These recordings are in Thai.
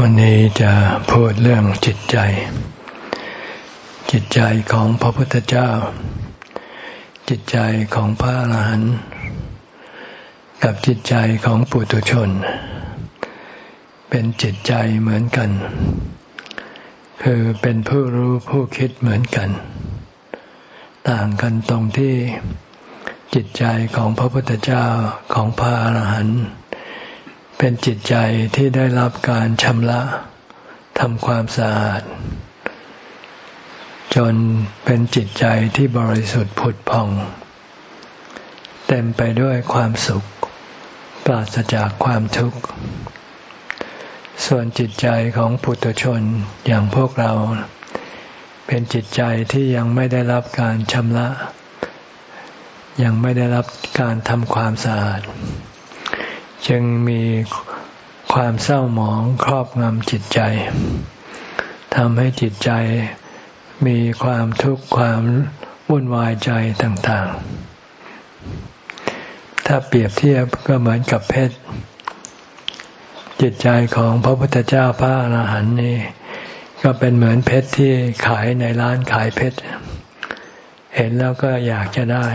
วันนี้จะพูดเรื่องจิตใจ จิตใจของพระพุทธเจ้า จิตใจของพระอรหันต์กับจิตใจของปุถุชน เป็นจิตใจเหมือนกัน คือเป็นผู้รู้ผู้คิดเหมือนกัน ต่างกันตรงที่จิตใจของพระพุทธเจ้าของพระอรหันต์ เป็นจิตใจที่ได้รับการชำระทำความสะอาด จนเป็นจิตใจที่บริสุทธิ์ผุดพอง เต็มไปด้วยความสุข ปราศจากความทุกข์ ส่วนจิตใจของปุถุชนอย่างพวกเรา เป็นจิตใจที่ยังไม่ได้รับการชำระ ยังไม่ได้รับการทำความสะอาด จึงมีความเศร้าหมองครอบงำจิตใจทำให้จิตใจมีความทุกข์ความวุ่นวายใจต่างๆ ถ้าเปรียบเทียบก็เหมือนกับเพชร จิตใจของพระพุทธเจ้าพระอรหันต์นี่ก็เป็นเหมือนเพชรที่ขายในร้านขายเพชร เห็นแล้วก็อยากจะได้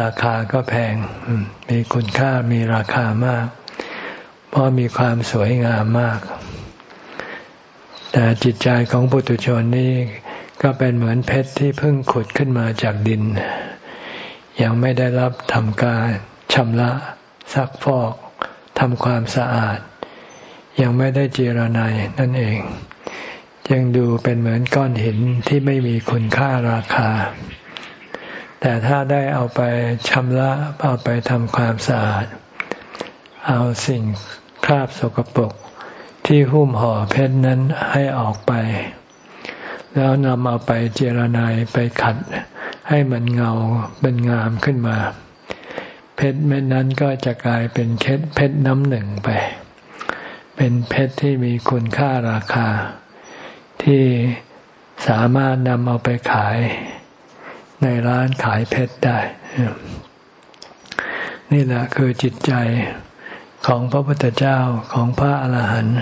ราคาก็แพง มีคุณค่ามีราคามาก เพราะมีความสวยงามมาก แต่จิตใจของปุถุชนนี่ก็เป็นเหมือนเพชรที่เพิ่งขุดขึ้นมาจากดิน ยังไม่ได้รับทำการชำระซักฟอกทำความสะอาด ยังไม่ได้เจรนายนั่นเอง ยังดูเป็นเหมือนก้อนหินที่ไม่มีคุณค่าราคา แต่ถ้าได้เอาไปชำระเอาไปทำความสะอาด เอาสิ่งคราบสกปรกที่หุ้มห่อเพชรนั้นให้ออกไป แล้วนำเอาไปเจรนายไปขัด ให้มันเงาเป็นงามขึ้นมา เพชรเม็ดนั้นก็จะกลายเป็นเพชรเพชรน้ำหนึ่งไป เป็นเพชรที่มีคุณค่าราคา ที่สามารถนำเอาไปขาย ในร้านขายเพชรได้ นี่แหละคือจิตใจของพระพุทธเจ้าของพระอรหันต์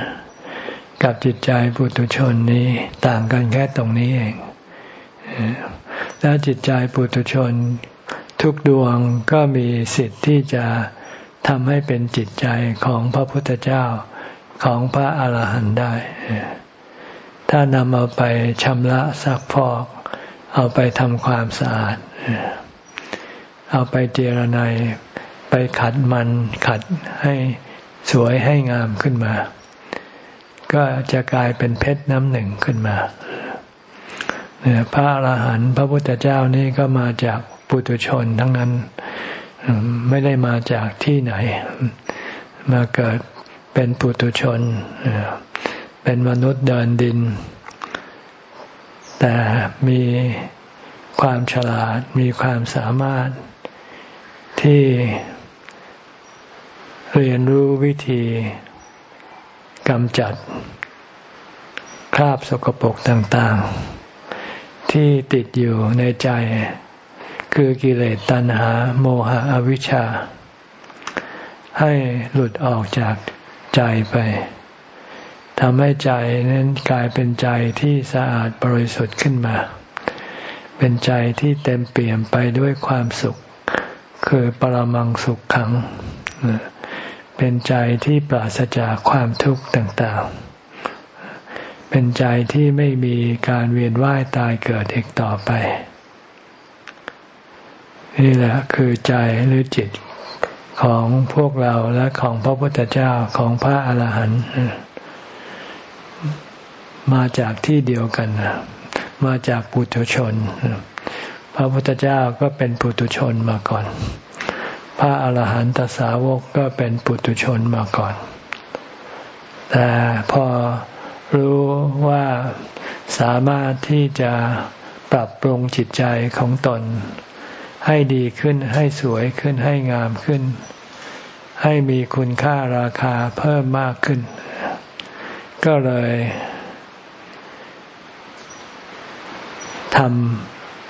กับจิตใจปุถุชนนี้ต่างกันแค่ตรงนี้เอง แล้วจิตใจปุถุชน ทุกดวงก็มีสิทธิ์ที่จะทำให้เป็นจิตใจของพระพุทธเจ้าของพระอรหันต์ได้ ถ้านำเอาไปชำระซักพอก เอาไปทำความสะอาด เอาไปเจรไนไปขัดมันขัดให้สวยให้งามขึ้นมา ก็จะกลายเป็นเพชรน้ำหนึ่งขึ้นมาพระอรหันต์พระพุทธเจ้านี่ก็มาจากปุถุชนทั้งนั้น ไม่ได้มาจากที่ไหน มาเกิดเป็นปุถุชน เป็นมนุษย์เดินดิน แต่มีความฉลาดมีความสามารถที่เรียนรู้วิธีกำจัด คราบสกปรกต่างๆ ที่ติดอยู่ในใจ คือกิเลสตัณหา โมหะอวิชชา ให้หลุดออกจากใจไป ทำให้ใจนั้นกลายเป็นใจที่สะอาดบริสุทธิ์ขึ้นมา เป็นใจที่เต็มเปี่ยมไปด้วยความสุข คือปรมังสุขขัง เป็นใจที่ปราศจากความทุกข์ต่างๆ เป็นใจที่ไม่มีการเวียนว่ายตายเกิดอีกต่อไป นี่แหละคือใจหรือจิตของพวกเราและของพระพุทธเจ้าของพระอาหารหันต์ มาจากที่เดียวกัน มาจากปุถุชน พระพุทธเจ้าก็เป็นปุถุชนมาก่อน พระอาหารหันตสาวกก็เป็นปุถุชนมาก่อน แต่พอรู้ว่าสามารถที่จะปรับปรุงจิตใจของตน ให้ดีขึ้นให้สวยขึ้นให้งามขึ้น ให้มีคุณค่าราคาเพิ่มมากขึ้น ก็เลย ท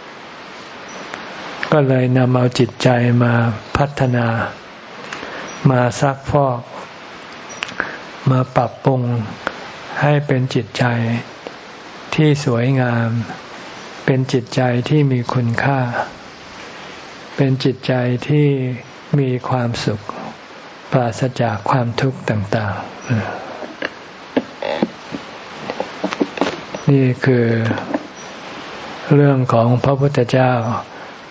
ำก็เลยนำเอาจิตใจมาพัฒนา มาซักฟอก มาปรับปรุงให้เป็นจิตใจที่สวยงาม เป็นจิตใจที่มีคุณค่า เป็นจิตใจที่มีความสุข ปราศจากความทุกข์ต่าง ๆ นี่คือ เรื่องของพระพุทธเจ้า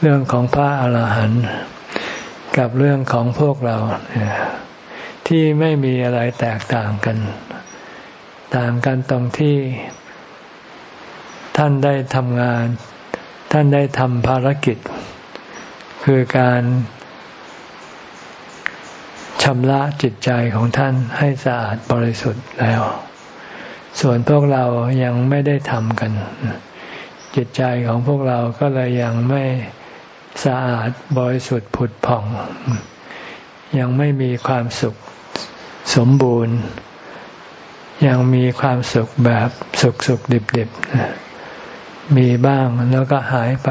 เรื่องของพระอาหารหันต์กับเรื่องของพวกเรา ที่ไม่มีอะไรแตกต่างกัน ต่างกันตรงที่ ท่านได้ทำงาน ท่านได้ทำภารกิจ คือการชำระจิตใจของท่านให้สะอาดบริสุทธิ์แล้ว ส่วนพวกเรายังไม่ได้ทำกัน จิตใจของพวกเราก็เลยยังไม่สะอาดบริสุทธิ์ผุดผ่อง ยังไม่มีความสุขสมบูรณ์ ยังมีความสุขแบบสุขสุขดิบดิบมีบ้างแล้วก็หายไป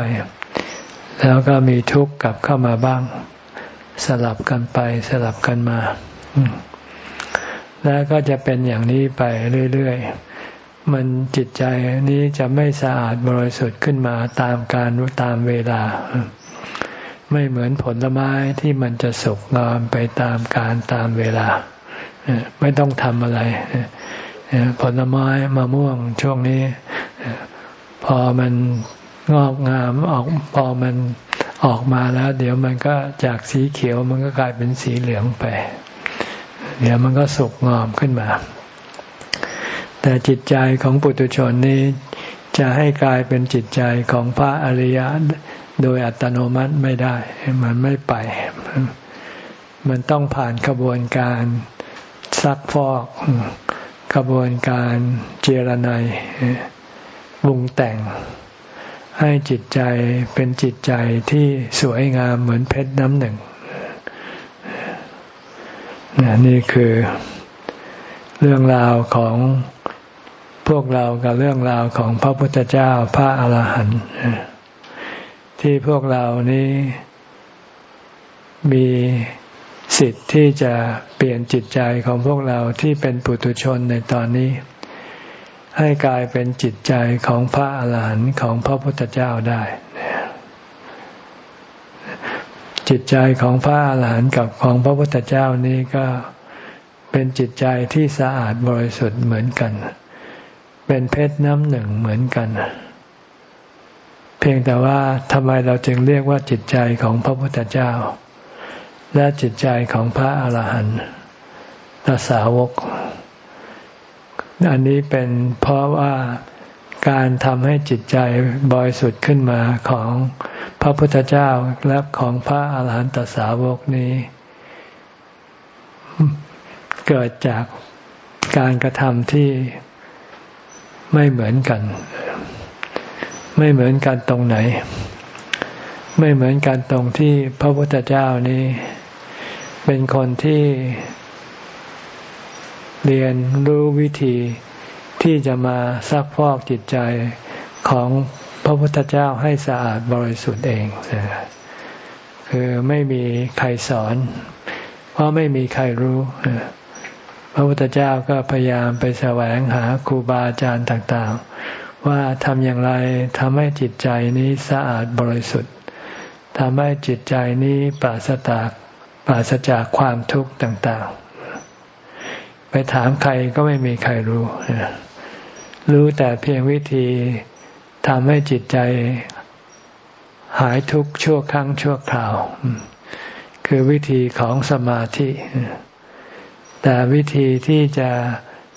แล้วก็มีทุกข์กลับเข้ามาบ้าง สลับกันไปสลับกันมา แล้วก็จะเป็นอย่างนี้ไปเรื่อย ๆ มันจิตใจนี้จะไม่สะอาดบริสุทธิ์ขึ้นมาตามการตามเวลา ไม่เหมือนผลไม้ที่มันจะสุกงอมไปตามการตามเวลา ไม่ต้องทำอะไร ผลไม้มะม่วงช่วงนี้ พอมันงอกงามออกพอมันออกมาแล้ว เดี๋ยวมันก็จากสีเขียวมันก็กลายเป็นสีเหลืองไป เดี๋ยวมันก็สุกงอมขึ้นมา แต่จิตใจของปุถุชนนี้จะให้กลายเป็นจิตใจของพระอริยโดยอัตโนมัติไม่ได้ มันไม่ไป มันต้องผ่านกระบวนการซักฟอกกระบวนการเจรไนบุงแต่ง ให้จิตใจเป็นจิตใจที่สวยงามเหมือนเพชรน้ำหนึ่งนี่คือเรื่องราวของ พวกเรากับเรื่องราวของพระพุทธเจ้าพระอาหารหันต์ที่พวกเรานี้มีสิทธิ์ที่จะเปลี่ยนจิตใจของพวกเราที่เป็นปุถุชนในตอนนี้ ให้กลายเป็นจิตใจของพระอาหารหันต์ของพระพุทธเจ้าได้ จิตใจของพระอาหารหันต์กับของพระพุทธเจ้านี้ก็เป็นจิตใจที่สะอาดบริสุทธิ์เหมือนกัน เป็นเพชรน้ำหนึ่งเหมือนกัน เพียงแต่ว่าทำไมเราจึงเรียกว่าจิตใจของพระพุทธเจ้า และจิตใจของพระอาหารหันตสาวก อันนี้เป็นเพราะว่าการทำให้จิตใจบริสุทธิ์ขึ้นมาของพระพุทธเจ้าและของพระอาหารหันตสาวกนี้ เกิดจากการกระทำที่ ไม่เหมือนกัน ไม่เหมือนกันตรงไหน ไม่เหมือนกันตรงที่พระพุทธเจ้านี้ เป็นคนที่เรียนรู้วิธีที่จะมาซักพอกจิตใจของพระพุทธเจ้าให้สะอาดบริสุทธิ์เองคือไม่มีใครสอน เพราะไม่มีใครรู้ ระพุทธเจ้าก็พยายามไปแสวงหาครูบาอาจารย์ต่างๆ ว่าทำอย่างไรทำให้จิตใจนี้สะอาดบริสุทธิ์ทำให้จิตใจนี้ปราศจากปราศจากความทุกข์ต่างๆ ไปถามใครก็ไม่มีใครรู้ รู้แต่เพียงวิธีทำให้จิตใจหายทุกข์ชั่วครั้งชั่วคราว คือวิธีของสมาธิ แต่วิธีที่จะ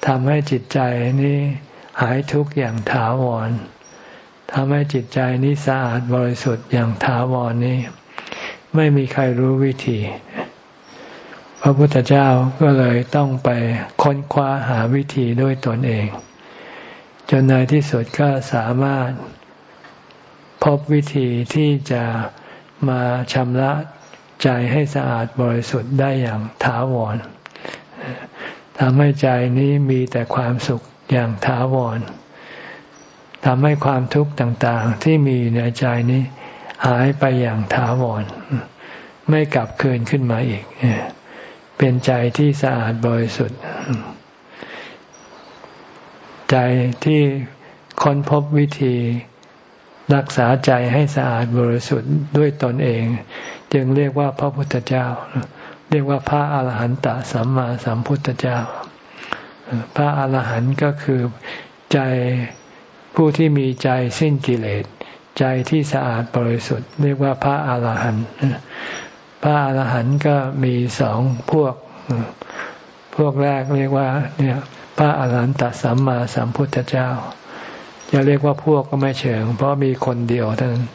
ทำให้จิตใจนี้หายทุกข์อย่างถาวรทำให้จิตใจนี้สะอาดบริสุทธิ์อย่างถาวรนี้ ไม่มีใครรู้วิธี พระพุทธเจ้าก็เลยต้องไปค้นคว้าหาวิธีด้วยตนเอง จนในที่สุดก็สามารถ พบวิธีที่จะมาชำระใจให้สะอาดบริสุทธิ์ได้อย่างถาวร ทำให้ใจนี้มีแต่ความสุขอย่างถาวรทำให้ความทุกข์ต่างๆ ที่มีในใจนี้ หายไปอย่างถาวรไม่กลับคืนขึ้นมาอีก เป็นใจที่สะอาดบริสุทธิ์ ใจที่ค้นพบวิธีรักษาใจให้สะอาดบริสุทธิ์ด้วยตนเอง จึงเรียกว่าพระพุทธเจ้า เรียกว่าพระอาหารหันตสัมมาสัมพุทธเจ้า พระอาหารหันต์ก็คือใจผู้ที่มีใจสิ้นกิเลส ใจที่สะอาดบริสุทธิ์ เรียกว่าพระอาหารหันต์พระอาหารหันต์ก็มีสองพวก พวกแรกเรียกว่า เนี่ย พระอาหารหันตสัมมาสัมพุทธเจ้าจะเรียกว่าพวกก็ไม่เชิง เพราะมีคนเดียวเท่านั้น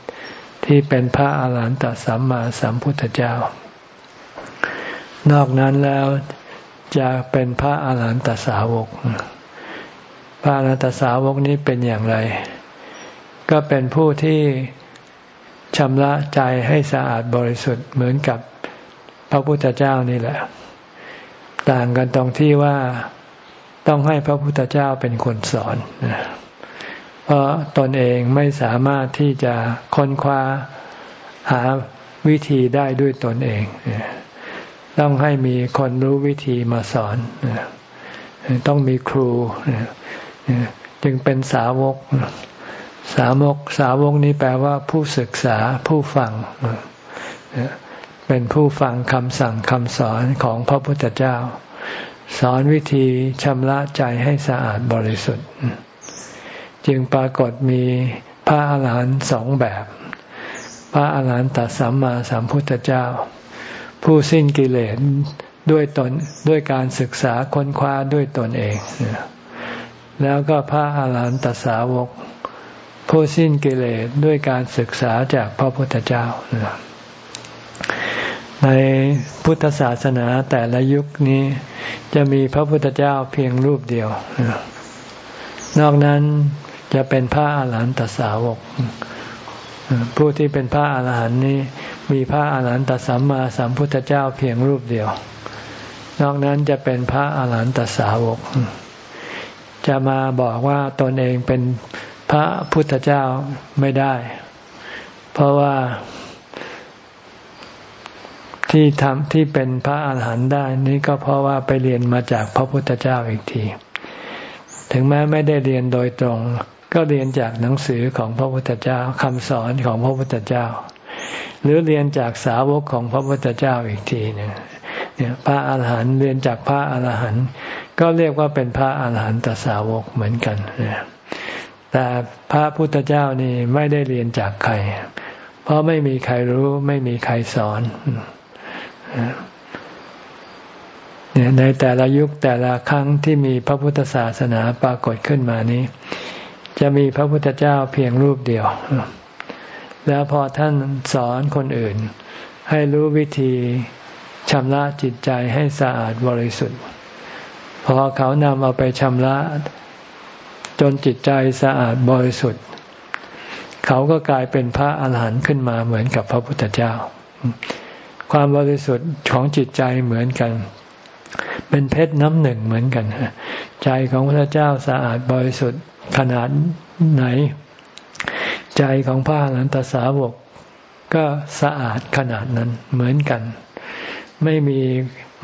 ที่เป็นพระอาหารหันตสัมมาสัมพุทธเจ้า นอกนั้นแล้วจะเป็นพระอาหารหันตสาวก พระอาหารหันตสาวกนี้เป็นอย่างไร ก็เป็นผู้ที่ชำระใจให้สะอาดบริสุทธิ์เหมือนกับพระพุทธเจ้านี่แหละ ต่างกันตรงที่ว่าต้องให้พระพุทธเจ้าเป็นคนสอน เพราะตนเองไม่สามารถที่จะค้นคว้าหาวิธีได้ด้วยตนเอง ต้องให้มีคนรู้วิธีมาสอน ต้องมีครู จึงเป็นสาวก สาวก สาวกนี้แปลว่าผู้ศึกษาผู้ฟัง เป็นผู้ฟังคำสั่งคำสอนของพระพุทธเจ้า สอนวิธีชำระใจให้สะอาดบริสุทธิ์ จึงปรากฏมีพระอาหารหันต์สองแบบ พระอาหารหันตสัมมาสัมพุทธเจ้า ผู้สิ้นกิเลสด้วยตนด้วยการศึกษาค้นคว้าด้วยตนเอง แล้วก็พระอาหารหันตสาวก ผู้สิ้นกิเลสด้วยการศึกษาจากพระพุทธเจ้า ในพุทธศาสนาแต่ละยุคนี้จะมีพระพุทธเจ้าเพียงรูปเดียว นอกนั้นจะเป็นพระอาหารหันตสาวก ผู้ที่เป็นพระอาหารหันต์นี้ มีพระอาหารหันตสัมมาสัมพุทธเจ้าเพียงรูปเดียว นอกนั้นจะเป็นพระอาหารหันตสาวก จะมาบอกว่าตนเองเป็นพระพุทธเจ้าไม่ได้ เพราะว่าที่ทำที่เป็นพระอาหารหันต์ได้นี้ก็เพราะว่าไปเรียนมาจากพระพุทธเจ้าอีกที ถึงแม้ไม่ได้เรียนโดยตรง ก็เรียนจากหนังสือของพระพุทธเจ้าคำสอนของพระพุทธเจ้า หรือเรียนจากสาวกของพระพุทธเจ้าอีกทีหนึ่งเนี่ยพระอาหารหันต์เรียนจากพระอาหารหันต์ก็เรียกว่าเป็นพระอาหารหันตสาวกเหมือนกันแต่พระพุทธเจ้านี่ไม่ได้เรียนจากใคร เพราะไม่มีใครรู้ไม่มีใครสอนเนี่ยในแต่ละยุคแต่ละครั้งที่มีพระพุทธศาสนาปรากฏขึ้นมานี้ จะมีพระพุทธเจ้าเพียงรูปเดียว แล้วพอท่านสอนคนอื่น ให้รู้วิธีชำระจิตใจให้สะอาดบริสุทธิ์ พอเขานำเอาไปชำระ จนจิตใจสะอาดบริสุทธิ์ เขาก็กลายเป็นพระอาหารหันต์ขึ้นมาเหมือนกับพระพุทธเจ้า ความบริสุทธิ์ของจิตใจเหมือนกัน เป็นเพชรน้ำหนึ่งเหมือนกัน ใจของพระเจ้าสะอาดบริสุทธิ์ขนาดไหน ใจของพระอรหันตสาวกก็สะอาดขนาดนั้นเหมือนกัน ไม่มี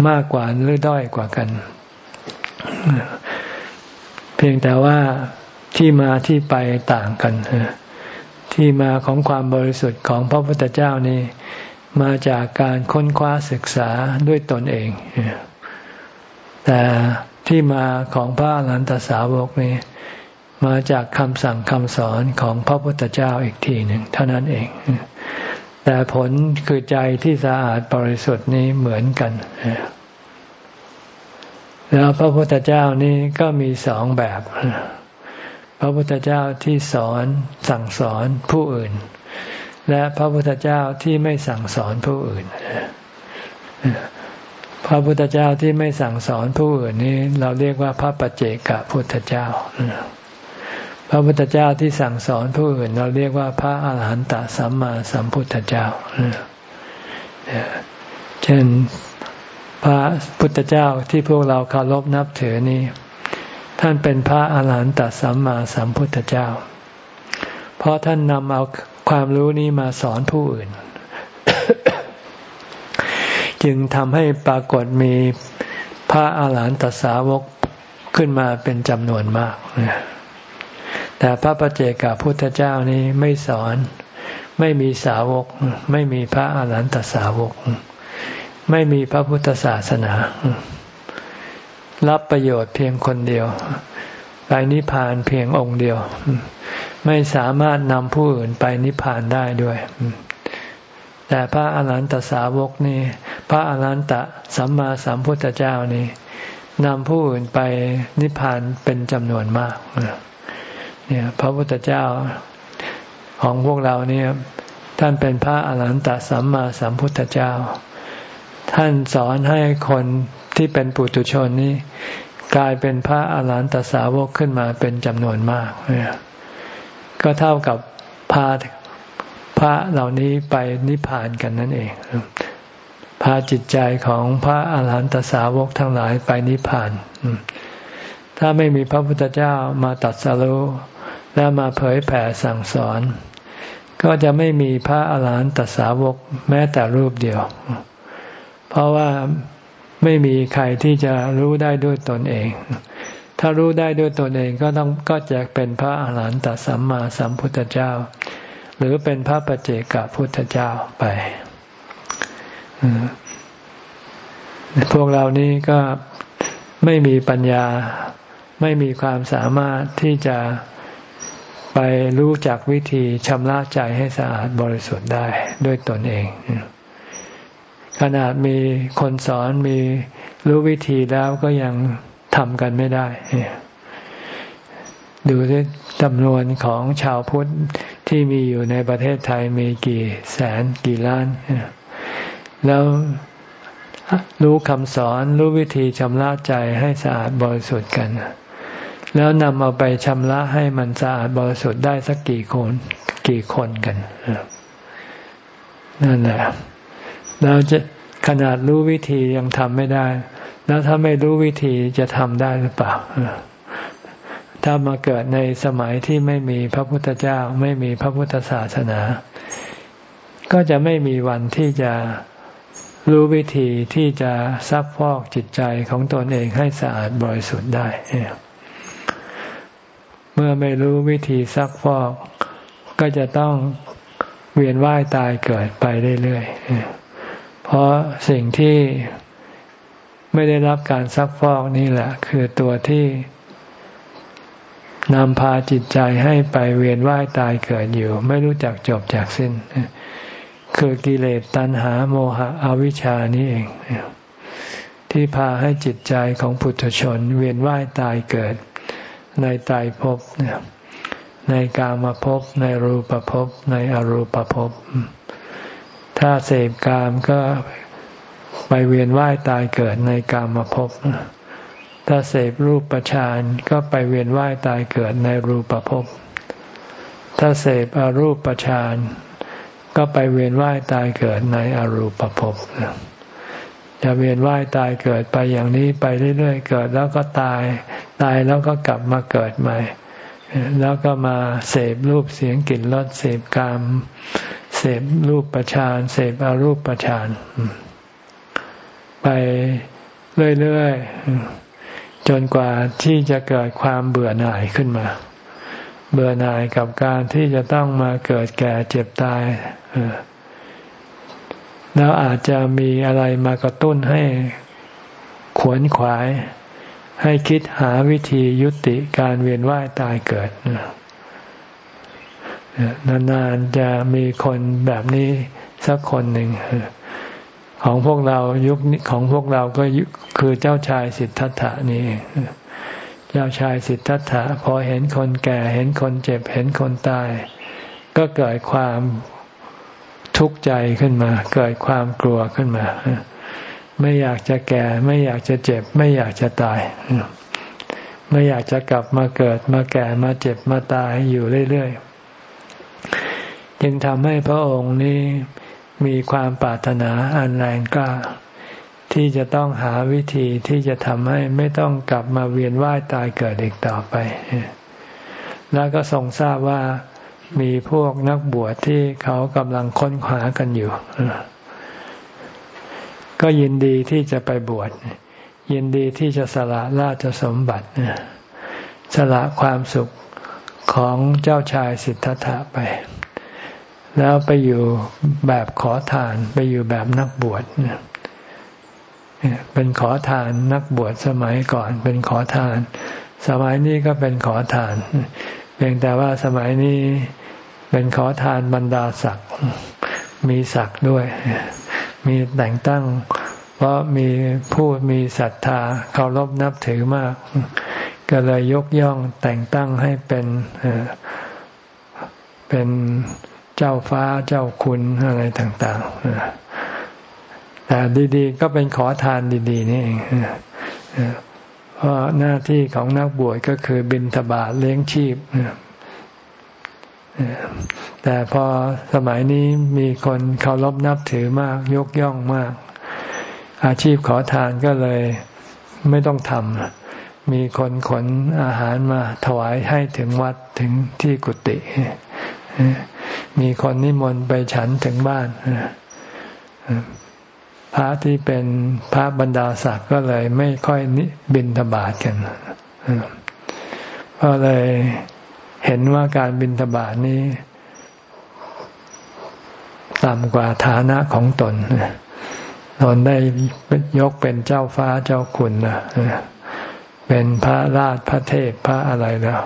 มากกว่าหรือด้อยกว่ากัน เพียงแต่ว่าที่มาที่ไปต่างกันที่มาของความบริสุทธิ์ของพระพุทธเจ้านี่มาจากการค้นคว้าศึกษาด้วยตนเอง แต่ที่มาของพระอรหันตสาวกนี่ มาจากคำสั่งคำสอนของพระพุทธเจ้าอีกทีหนึ่งเท่านั้นเอง แต่ผลคือใจที่สะอาดบริสุทธิ์นี้เหมือนกัน แล้วพระพุทธเจ้านี้ก็มีสองแบบ พระพุทธเจ้าที่สอนสั่งสอนผู้อื่น และพระพุทธเจ้าที่ไม่สั่งสอนผู้อื่นพระพุทธเจ้าที่ไม่สั่งสอนผู้อื่นนี้ เราเรียกว่าพระปัจเจกพุทธเจ้า พระพุทธเจ้าที่สั่งสอนผู้อื่น เราเรียกว่าพระอาหารหันตสัมมาสัมพุทธเจ้าเช่นพระพุทธเจ้าที่พวกเราเคารพนับถือนี้ ท่านเป็นพระอาหารหันตสัมมาสัมพุทธเจ้า เพราะท่านนำเอาความรู้นี้มาสอนผู้อื่น จึงทำให้ปรากฏมีพระอาหารหันตสาวกขึ้นมาเป็นจำนวนมาก แต่พระประเจกับพุทธเจ้านี้ไม่สอน ไม่มีสาวก ไม่มีพระอรหันตสาวก ไม่มีพระพุทธศาสนา รับประโยชน์เพียงคนเดียวไปนิพพานเพียงองค์เดียว ไม่สามารถนำผู้อื่นไปนิพพานได้ด้วย แต่พระอรหันตสาวกนี่ พระอรหันตสัมมาสัมพุทธเจ้านี่นำผู้อื่นไปนิพพานเป็นจำนวนมาก เนี่ยพระพุทธเจ้าของพวกเราเนี่ยท่านเป็นพระอรหันตสัมมาสัมพุทธเจ้า ท่านสอนให้คนที่เป็นปุถุชนนี้กลายเป็นพระอรหันตสาวกขึ้นมาเป็นจำนวนมากเนี่ยก็เท่ากับพาพระเหล่านี้ไปนิพพานกันนั่นเองพาจิตใจของพระอาหารหันตสาวกทั้งหลายไปนิพพาน ถ้าไม่มีพระพุทธเจ้ามาตัดสรุ และมาเผยแผ่สั่งสอน ก็จะไม่มีพระอาหารหันตสาวกแม้แต่รูปเดียว เพราะว่าไม่มีใครที่จะรู้ได้ด้วยตนเอง ถ้ารู้ได้ด้วยตนเองก็ต้องก็จะเป็นพระอาหารหันตสัมมาสัมพุทธเจ้า หรือเป็นพระปัจเจกพุทธเจ้าไปพวกเรานี้ก็ไม่มีปัญญาไม่มีความสามารถที่จะ ไปรู้จักวิธีชำระใจให้สะอาดบริสุทธิ์ได้ด้วยตนเอง ขนาดมีคนสอนมีรู้วิธีแล้วก็ยังทำกันไม่ได้ ดูที่จำนวนของชาวพุทธที่มีอยู่ในประเทศไทยมีกี่แสนกี่ล้าน แล้วรู้คำสอนรู้วิธีชำระใจให้สะอาดบริสุทธิ์กัน แล้วนำเอาไปชำระให้มันสะอาดบริสุทธิ์ได้สักกี่คนกี่คนกันนั่นแหละเราจะขนาดรู้วิธียังทำไม่ได้ แล้วถ้าไม่รู้วิธีจะทำได้หรือเปล่าถ้ามาเกิดในสมัยที่ไม่มีพระพุทธเจ้า ไม่มีพระพุทธศาสนา ก็จะไม่มีวันที่จะรู้วิธีที่จะซักฟอกจิตใจของตนเองให้สะอาดบริสุทธิ์ได้ เมื่อไม่รู้วิธีซักฟอก ก็จะต้องเวียนว่ายตายเกิดไปเรื่อยๆ เพราะสิ่งที่ไม่ได้รับการซักฟอกนี่แหละ คือตัวที่นำพาจิตใจให้ไปเวียนว่ายตายเกิดอยู่ ไม่รู้จักจบจากสิ้น คือกิเลสตัณหาโมหะอวิชชานี่เอง ที่พาให้จิตใจของปุถุชน เวียนว่ายตายเกิด ในตายภพในกามภพในรูปภพในอรูปภพถ้าเสพกามก็ไปเวียนว่ายตายเกิดในกามภพถ้าเสพรูปประชานก็ไปเวียนว่ายตายเกิดในรูปภพถ้าเสพอรูปประชานก็ไปเวียนว่ายตายเกิดในอรูปภพ จะเวียนว่ายตายเกิดไปอย่างนี้ไปเรื่อยๆเกิดแล้วก็ตาย ตายแล้วก็กลับมาเกิดใหม่ แล้วก็มาเสพรูปเสียงกลิ่นรสเสพกามเสพรูปประชานเสพอรูปประชานไปเรื่อยๆจนกว่าที่จะเกิดความเบื่อหน่ายขึ้นมา เบื่อหน่ายกับการที่จะต้องมาเกิดแก่เจ็บตาย แล้วอาจจะมีอะไรมากระตุ้นให้ขวนขวาย ให้คิดหาวิธียุติการเวียนว่ายตายเกิดนานๆจะมีคนแบบนี้สักคนหนึ่งของพวกเรายุคของพวกเราก็คือเจ้าชายสิทธัตถะนี่เจ้าชายสิทธัตถะพอเห็นคนแก่เห็นคนเจ็บเห็นคนตาย ก็เกิดความ ทุกข์ใจขึ้นมา เกิดความกลัวขึ้นมา ไม่อยากจะแก่ ไม่อยากจะเจ็บ ไม่อยากจะตาย ไม่อยากจะกลับมาเกิดมาแก่มาเจ็บมาตายอยู่เรื่อยๆ จึงทำให้พระองค์นี้มีความปรารถนาอันแรงกล้า ที่จะต้องหาวิธีที่จะทำให้ไม่ต้องกลับมาเวียนว่ายตายเกิดอีกต่อไป แล้วก็ทรงทราบว่า มีพวกนักบวชที่เขากำลังค้นหากันอยู่ ก็ยินดีที่จะไปบวชยินดีที่จะสละราชสมบัติสละความสุขของเจ้าชายสิทธัตถะไป แล้วไปอยู่แบบขอทานไปอยู่แบบนักบวชเป็นขอทานนักบวชสมัยก่อน เป็นขอทาน สมัยนี้ก็เป็นขอทานเพียงแต่ว่าสมัยนี้ เป็นขอทานบรรดาศักดิ์มีศักดิ์ด้วย มีแต่งตั้ง เพราะมีผู้มีศรัทธาเคารพนับถือมาก ก็เลยยกย่องแต่งตั้งให้เป็นเป็นเจ้าฟ้าเจ้าคุณอะไรต่างๆแต่ดีๆ ก็เป็นขอทานดี ๆ นี่เองเพราะหน้าที่ของนักบวชก็คือบิณฑบาตเลี้ยงชีพ แต่พอสมัยนี้มีคนเคารพนับถือมากยกย่องมาก อาชีพขอทานก็เลยไม่ต้องทำมีคนขนอาหารมาถวายให้ถึงวัดถึงที่กุฏิมีคนนิมนต์ไปฉันถึงบ้านพระที่เป็นพระบรรดาศักดิ์ก็เลยไม่ค่อยบินทบาทกันก็เลย เห็นว่าการบินทบาทนี้ ต่ำกว่าฐานะของตนตนได้ยกเป็นเจ้าฟ้าเจ้าคุณนะเป็นพระราชพระเทพพระอะไรแล้ว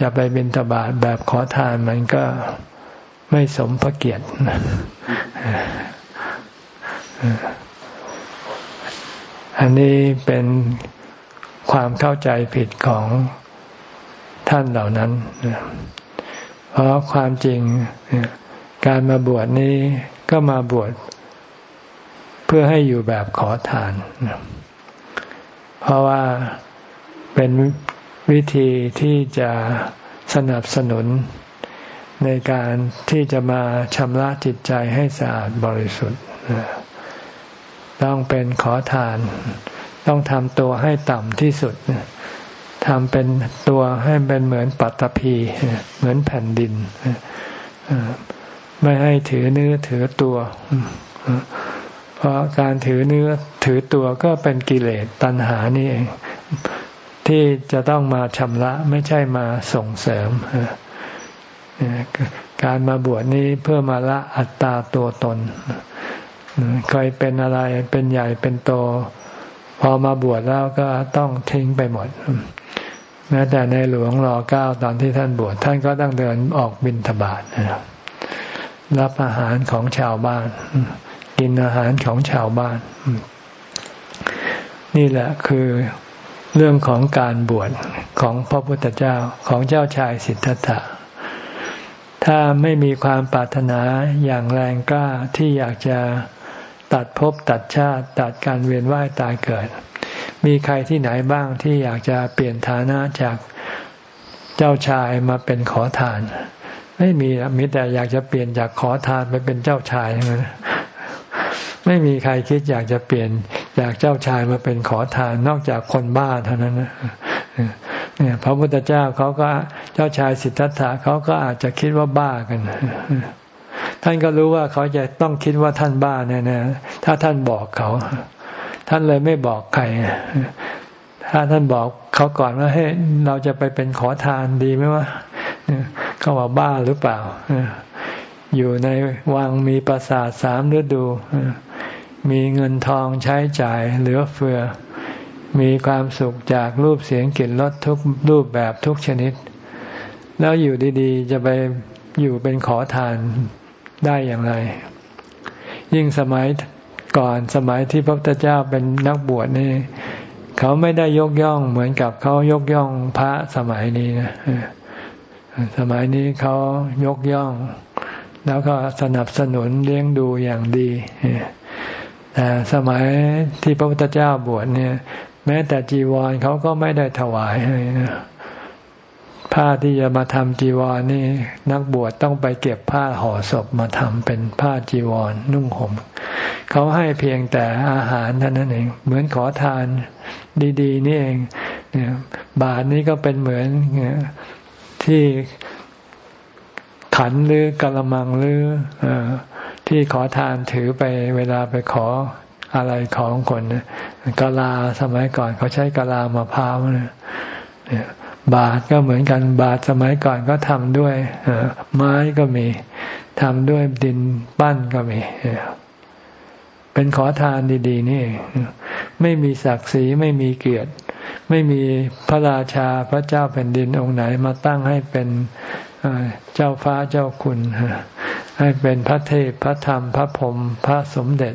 จะไปบินทบาทแบบขอทานมันก็ไม่สมพระเกียรติอันนี้เป็นความเข้าใจผิดของ ท่านเหล่านั้น เพราะความจริงการมาบวชนี้ก็มาบวชเพื่อให้อยู่แบบขอทาน เพราะว่าเป็นวิธีที่จะสนับสนุนในการที่จะมาชำระจิตใจให้สะอาดบริสุทธิ์ ต้องเป็นขอทาน ต้องทำตัวให้ต่ำที่สุด ทำเป็นตัวให้เป็นเหมือนปัตตภีเหมือนแผ่นดินไม่ให้ถือเนื้อถือตัว เพราะการถือเนื้อถือตัวก็เป็นกิเลสตัณหานี่เอง ที่จะต้องมาชำระไม่ใช่มาส่งเสริมการมาบวชนี้เพื่อมาละอัตตาตัวตนเคยเป็นอะไรเป็นใหญ่เป็นโต พอมาบวชแล้วก็ต้องทิ้งไปหมด แม้แต่ในหลวงรอเก้าตอนที่ท่านบวชท่านก็ต้องเดินออกบินทบาทรับอาหารของชาวบ้าน กินอาหารของชาวบ้าน นี่แหละคือเรื่องของการบวชของพระพุทธเจ้าของเจ้าชายสิทธัตถะถ้าไม่มีความปรารถนาอย่างแรงกล้าที่อยากจะตัดภพตัดชาติ ตัดการเวียนว่ายตายเกิด มีใครที่ไหนบ้างที่อยากจะเปลี่ยนฐานะจากเจ้าชายมาเป็นขอทาน ไม่มีมีแต่อยากจะเปลี่ยนจากขอทานไปเป็นเจ้าชายนะไม่มีใครคิดอยากจะเปลี่ยนจากเจ้าชายมาเป็นขอทานนอกจากคนบ้าเท่านั้นนะเนี่ยพระพุทธเจ้าเขาก็เจ้าชายสิทธัตถะเขาก็อาจจะคิดว่าบ้ากัน ท่านก็รู้ว่าเขาจะต้องคิดว่าท่านบ้าแน่ๆถ้าท่านบอกเขา ท่านเลยไม่บอกใครถ้าท่านบอกเขาก่อนว่าให้เราจะไปเป็นขอทานดีไหมวะเขาว่าบ้าหรือเปล่า อยู่ในวังมีปราสาทสามฤดู มีเงินทองใช้จ่ายเหลือเฟือ มีความสุขจากรูปเสียงกลิ่นรสทุกรูปแบบทุกชนิด แล้วอยู่ดีๆ จะไปอยู่เป็นขอทานได้อย่างไร ยิ่งสมัย ก่อนสมัยที่พระพุทธเจ้าเป็นนักบวชนี่เขาไม่ได้ยกย่องเหมือนกับเขายกย่องพระสมัยนี้นะสมัยนี้เขายกย่อง แล้วก็สนับสนุนเลี้ยงดูอย่างดีแต่สมัยที่พระพุทธเจ้าบวชเนี่ย แม้แต่จีวรเขาก็ไม่ได้ถวายให้นะผ้าที่จะมาทำจีวรนี่ นักบวชต้องไปเก็บผ้าห่อศพมาทำเป็นผ้าจีวรนุ่งห่ม เขาให้เพียงแต่อาหารเท่านั้นเอง เหมือนขอทานดี ๆ นี่เองเนี่ยบาทนี้ก็เป็นเหมือนที่ขันหรือกระมังหรืออที่ขอทานถือไปเวลาไปขออะไรของคนกะลาสมัยก่อนเขาใช้กะลามะพร้าวเนี่ยบาทก็เหมือนกันบาทสมัยก่อนก็ทำด้วยไม้ก็มีทำด้วยดินปั้นก็มี เป็นขอทานดีๆ นี่ไม่มีศักดิ์ศรีไม่มีเกียรติ ไม่มีพระราชาพระเจ้าแผ่นดินองค์ไหนมาตั้งให้เป็นเจ้าฟ้าเจ้าคุณให้เป็นพระเทพพระธรรมพระพรหมพระสมเด็จ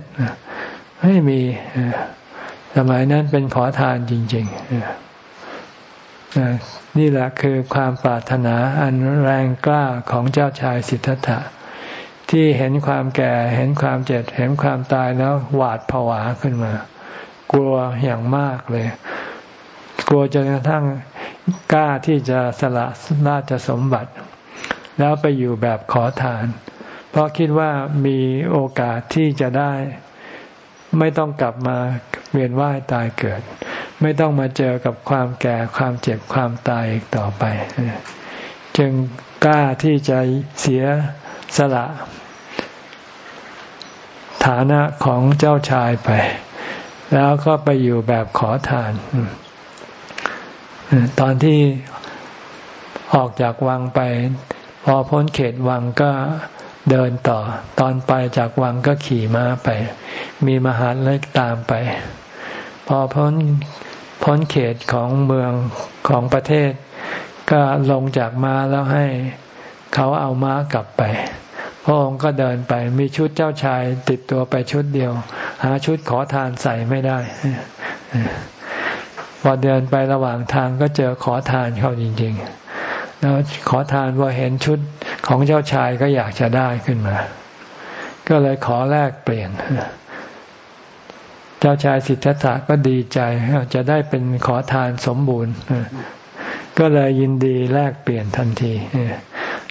ไม่มีสมัยนั้นเป็นขอทานจริงๆนี่แหละคือความปรารถนาอันแรงกล้าของเจ้าชายสิทธัตถะ ที่เห็นความแก่ เห็นความเจ็บ เห็นความตายแล้วหวาดผวาขึ้นมา กลัวอย่างมากเลย กลัวจนกระทั่งกล้าที่จะสละราชสมบัติ แล้วไปอยู่แบบขอทาน เพราะคิดว่ามีโอกาสที่จะได้ ไม่ต้องกลับมาเวียนว่ายตายเกิด ไม่ต้องมาเจอกับความแก่ความเจ็บความตายอีกต่อไป จึงกล้าที่จะเสีย สละ ฐานะของเจ้าชายไป แล้วก็ไปอยู่แบบขอทาน ตอนที่ออกจากวังไป พอพ้นเขตวังก็เดินต่อ ตอนไปจากวังก็ขี่ม้าไป มีมหาเล็กตามไป พอพ้นพ้นเขตของเมืองของประเทศ ก็ลงจากม้าแล้วให้ เขาเอาม้ากลับไป พระองค์ก็เดินไปมีชุดเจ้าชายติดตัวไปชุดเดียว หาชุดขอทานใส่ไม่ได้ พอเดินไประหว่างทางก็เจอขอทานเข้าจริงๆ แล้วขอทานพอเห็นชุดของเจ้าชายก็อยากจะได้ขึ้นมา ก็เลยขอแลกเปลี่ยนเจ้าชายสิทธัตถะก็ดีใจจะได้เป็นขอทานสมบูรณ์ ก็เลยยินดีแลกเปลี่ยนทันที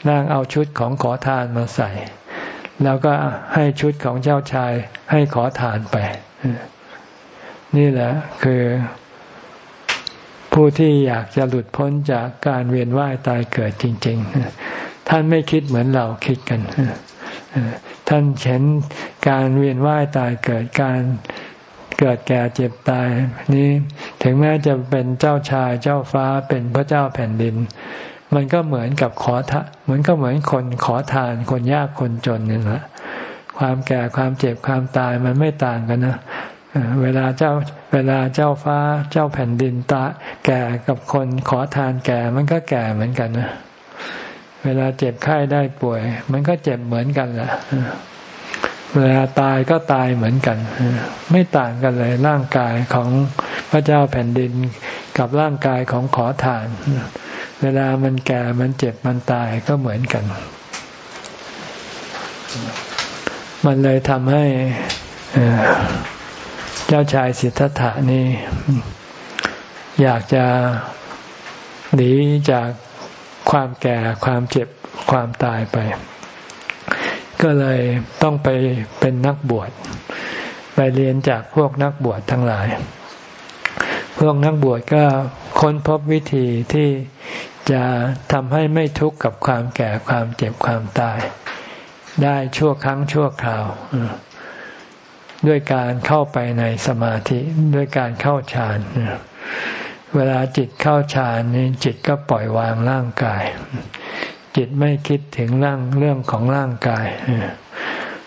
นั่งเอาชุดของขอทานมาใส่ แล้วก็ให้ชุดของเจ้าชายให้ขอทานไป นี่แหละคือผู้ที่อยากจะหลุดพ้นจากการเวียนว่ายตายเกิดจริง ๆ ท่านไม่คิดเหมือนเราคิดกัน ท่านเห็นการเวียนว่ายตายเกิดการเกิดแก่เจ็บตาย นี้ถึงแม้จะเป็นเจ้าชายเจ้าฟ้าเป็นพระเจ้าแผ่นดิน มันก็เหมือนกับขอทะเหมือนก็เหมือนคนขอทานคนยากคนจนนี่แหละความแก่ความเจ็บความตายมันไม่ต่างกันนะเวลาเจ้าเวลาเจ้าฟ้าเจ้าแผ่นดินตาแก่กับคนขอทานแก่มันก็แก่เหมือนกันนะเวลาเจ็บไข้ได้ป่วย มันก็เจ็บเหมือนกันแหละเวลาตายก็ตายเหมือนกันไม่ต่างกันเลยร่างกายของพระเจ้าแผ่นดินกับร่างกายของขอทาน เวลามันแก่มันเจ็บมันตายก็เหมือนกัน มันเลยทำให้เจ้าชายสิทธัตถะนี่ อยากจะหนีจากความแก่ความเจ็บความตายไป ก็เลยต้องไปเป็นนักบวช ไปเรียนจากพวกนักบวชทั้งหลาย พวกนักบวชก็ ค้นพบวิธีที่จะทำให้ไม่ทุกข์กับความแก่ความเจ็บความตาย ได้ชั่วครั้งชั่วคราว ด้วยการเข้าไปในสมาธิด้วยการเข้าฌานเวลาจิตเข้าฌานนี่จิตก็ปล่อยวางร่างกาย จิตไม่คิดถึงร่างเรื่องของร่างกาย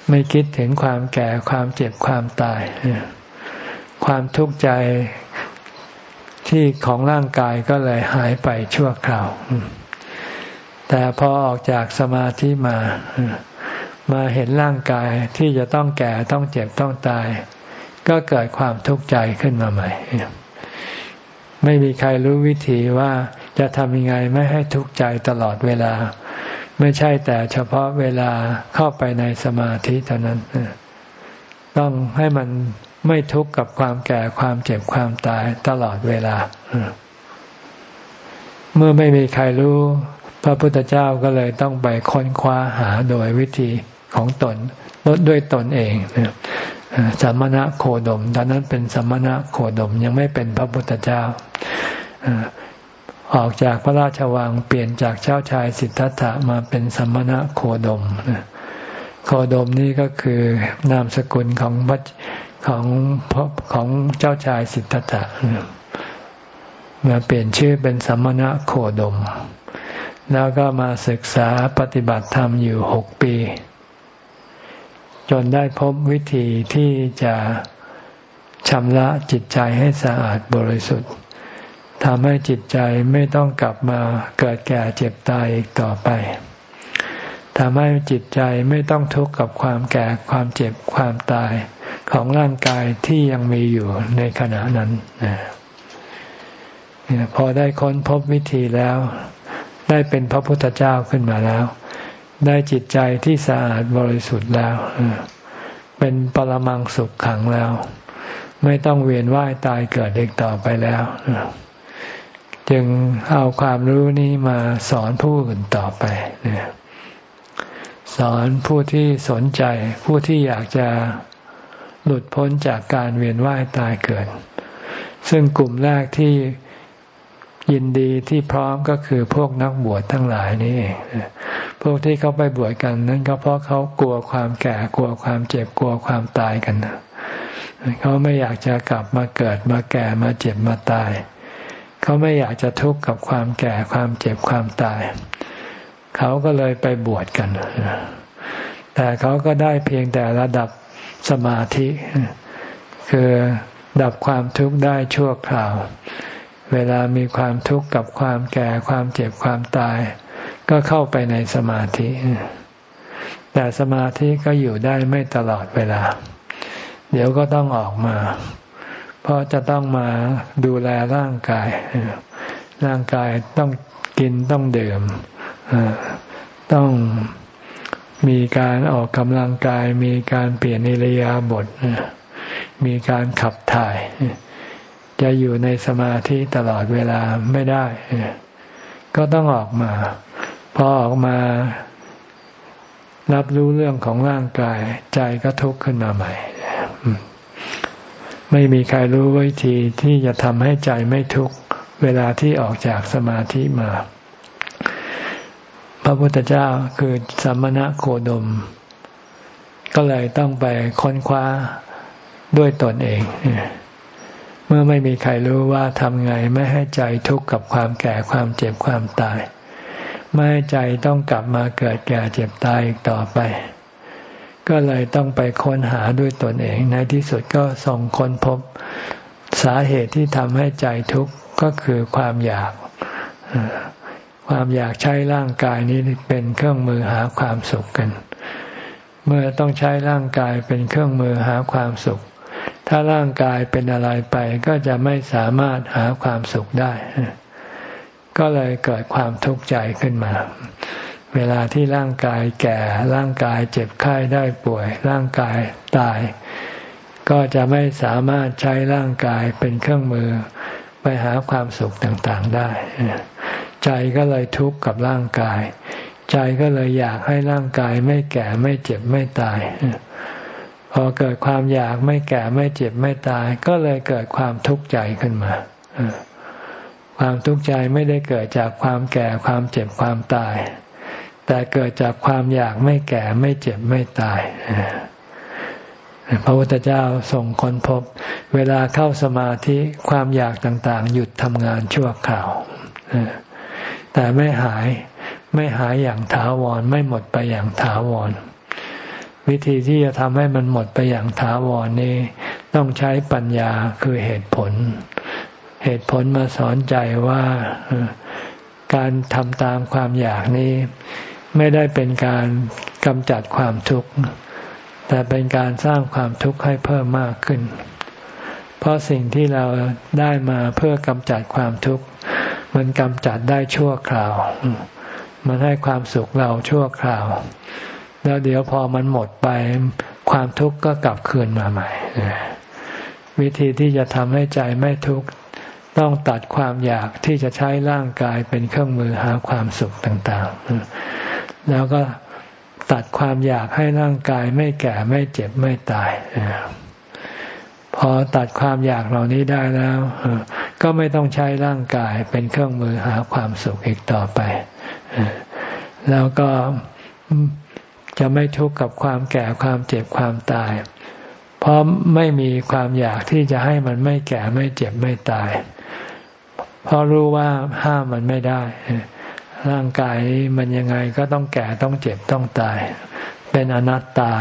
ไม่คิดถึงความแก่ความเจ็บความตาย ความทุกข์ใจ ที่ของร่างกายก็เลยหายไปชั่วคราว แต่พอออกจากสมาธิมา มาเห็นร่างกายที่จะต้องแก่ต้องเจ็บต้องตาย ก็เกิดความทุกข์ใจขึ้นมาใหม่ ไม่มีใครรู้วิธีว่าจะทำยังไงไม่ให้ทุกข์ใจตลอดเวลา ไม่ใช่แต่เฉพาะเวลาเข้าไปในสมาธิเท่านั้น ต้องให้มัน ไม่ทุกข์กับความแก่ความเจ็บความตายตลอดเวลา เมื่อไม่มีใครรู้ พระพุทธเจ้าก็เลยต้องไปค้นคว้าหาโดยวิธีของตนลดด้วยตนเองสัมมณะโคดม ตอนนั้นเป็นสัมมณะโคดมยังไม่เป็นพระพุทธเจ้าออกจากพระราชวังเปลี่ยนจากเจ้าชายสิทธัตถะมาเป็นสัมมณะโคดมโคดมนี่ก็คือนามสกุลของพระ ของพบของเจ้าชายสิทธัตถะมาเปลี่ยนชื่อเป็นสัมมณะโคดม แล้วก็มาศึกษาปฏิบัติธรรมอยู่หกปี จนได้พบวิธีที่จะชำระจิตใจให้สะอาดบริสุทธิ์ทำให้จิตใจไม่ต้องกลับมาเกิดแก่เจ็บตายอีกต่อไปทำให้จิตใจไม่ต้องทุกข์กับความแก่ความเจ็บความตาย ของร่างกายที่ยังมีอยู่ในขณะนั้นพอได้ค้นพบวิธีแล้ว ได้เป็นพระพุทธเจ้าขึ้นมาแล้ว ได้จิตใจที่สะอาดบริสุทธิ์แล้ว เป็นปรมังสุขขังแล้ว ไม่ต้องเวียนว่ายตายเกิดเด็กต่อไปแล้วจึงเอาความรู้นี้มาสอนผู้อื่นต่อไปสอนผู้ที่สนใจ ผู้ที่อยากจะ หลุดพ้นจากการเวียนว่ายตายเกิด ซึ่งกลุ่มแรกที่ยินดีที่พร้อมก็คือพวกนักบวชทั้งหลายนี่เองพวกที่เขาไปบวชกันนั่นก็เพราะเขากลัวความแก่กลัวความเจ็บกลัวความตายกันเขาไม่อยากจะกลับมาเกิดมาแก่มาเจ็บมาตาย เขาไม่อยากจะทุกข์กับความแก่ความเจ็บความตาย เขาก็เลยไปบวชกันแต่เขาก็ได้เพียงแต่ระดับ สมาธิ คือดับความทุกข์ได้ชั่วคราว เวลามีความทุกข์กับความแก่ความเจ็บความตาย ก็เข้าไปในสมาธิ แต่สมาธิก็อยู่ได้ไม่ตลอดเวลา เดี๋ยวก็ต้องออกมา เพราะจะต้องมาดูแลร่างกาย ร่างกายต้องกินต้องดื่มต้อง มีการออกกำลังกาย มีการเปลี่ยนอิริยาบถมีการขับถ่าย จะอยู่ในสมาธิตลอดเวลาไม่ได้ ก็ต้องออกมา พอออกมารับรู้เรื่องของร่างกาย ใจก็ทุกข์ขึ้นมาใหม่ ไม่มีใครรู้วิธีที่จะทำให้ใจไม่ทุกข์เวลาที่ออกจากสมาธิมา ระพุทธเจ้าคือสัมมณะโคดม ก็เลยต้องไปค้นคว้าด้วยตนเอง เมื่อไม่มีใครรู้ว่าทำไงไม่ให้ใจทุกข์กับความแก่ความเจ็บความตาย ไม่ให้ใจต้องกลับมาเกิดแก่เจ็บตายอีกต่อไป ก็เลยต้องไปค้นหาด้วยตนเอง ในที่สุดก็ส่งค้นพบสาเหตุที่ทำให้ใจทุกข์ก็คือความอยาก ความอยากใช้ร่างกายนี้เป็นเครื่องมือหาความสุขกัน เมื่อต้องใช้ร่างกายเป็นเครื่องมือหาความสุข ถ้าร่างกายเป็นอะไรไปก็จะไม่สามารถหาความสุขได้ ก็เลยเกิดความทุกข์ใจขึ้นมา เวลาที่ร่างกายแก่ร่างกายเจ็บไข้ได้ป่วย ร่างกายตาย ก็จะไม่สามารถใช้ร่างกายเป็นเครื่องมือไปหาความสุขต่างๆได้ ใจก็เลยทุกข์กับร่างกาย ใจก็เลยอยากให้ร่างกายไม่แก่ไม่เจ็บไม่ตาย พอเกิดความอยากไม่แก่ไม่เจ็บไม่ตาย ก็เลยเกิดความทุกข์ใจขึ้นมาความทุกข์ใจไม่ได้เกิดจากความแก่ความเจ็บความตาย แต่เกิดจากความอยากไม่แก่ไม่เจ็บไม่ตายพระพุทธเจ้าส่งคนพบ เวลาเข้าสมาธิความอยากต่างๆ หยุดทำงานชั่วคราว แต่ไม่หายไม่หายอย่างถาวร ไม่หมดไปอย่างถาวร วิธีที่จะทำให้มันหมดไปอย่างถาวรนี้ ต้องใช้ปัญญาคือเหตุผล เหตุผลมาสอนใจว่าการทำตามความอยากนี้ ไม่ได้เป็นการกำจัดความทุกข์แต่เป็นการสร้างความทุกข์ให้เพิ่มมากขึ้น เพราะสิ่งที่เราได้มาเพื่อกำจัดความทุกข์ มันกำจัดได้ชั่วคราว มันให้ความสุขเราชั่วคราว แล้วเดี๋ยวพอมันหมดไปความทุกข์ก็กลับคืนมาใหม่ วิธีที่จะทำให้ใจไม่ทุกข์ต้องตัดความอยากที่จะใช้ร่างกายเป็นเครื่องมือหาความสุขต่างๆ แล้วก็ตัดความอยากให้ร่างกายไม่แก่ไม่เจ็บไม่ตาย พอตัดความอยากเหล่านี้ได้แล้ว ก็ไม่ต้องใช้ร่างกายเป็นเครื่องมือหาความสุขอีกต่อไป แล้วก็จะไม่ทุกข์กับความแก่ความเจ็บความตาย เพราะไม่มีความอยากที่จะให้มันไม่แก่ไม่เจ็บไม่ตาย เพราะรู้ว่าห้ามมันไม่ได้ ร่างกายมันยังไงก็ต้องแก่ต้องเจ็บต้องตาย เป็นอนัตตา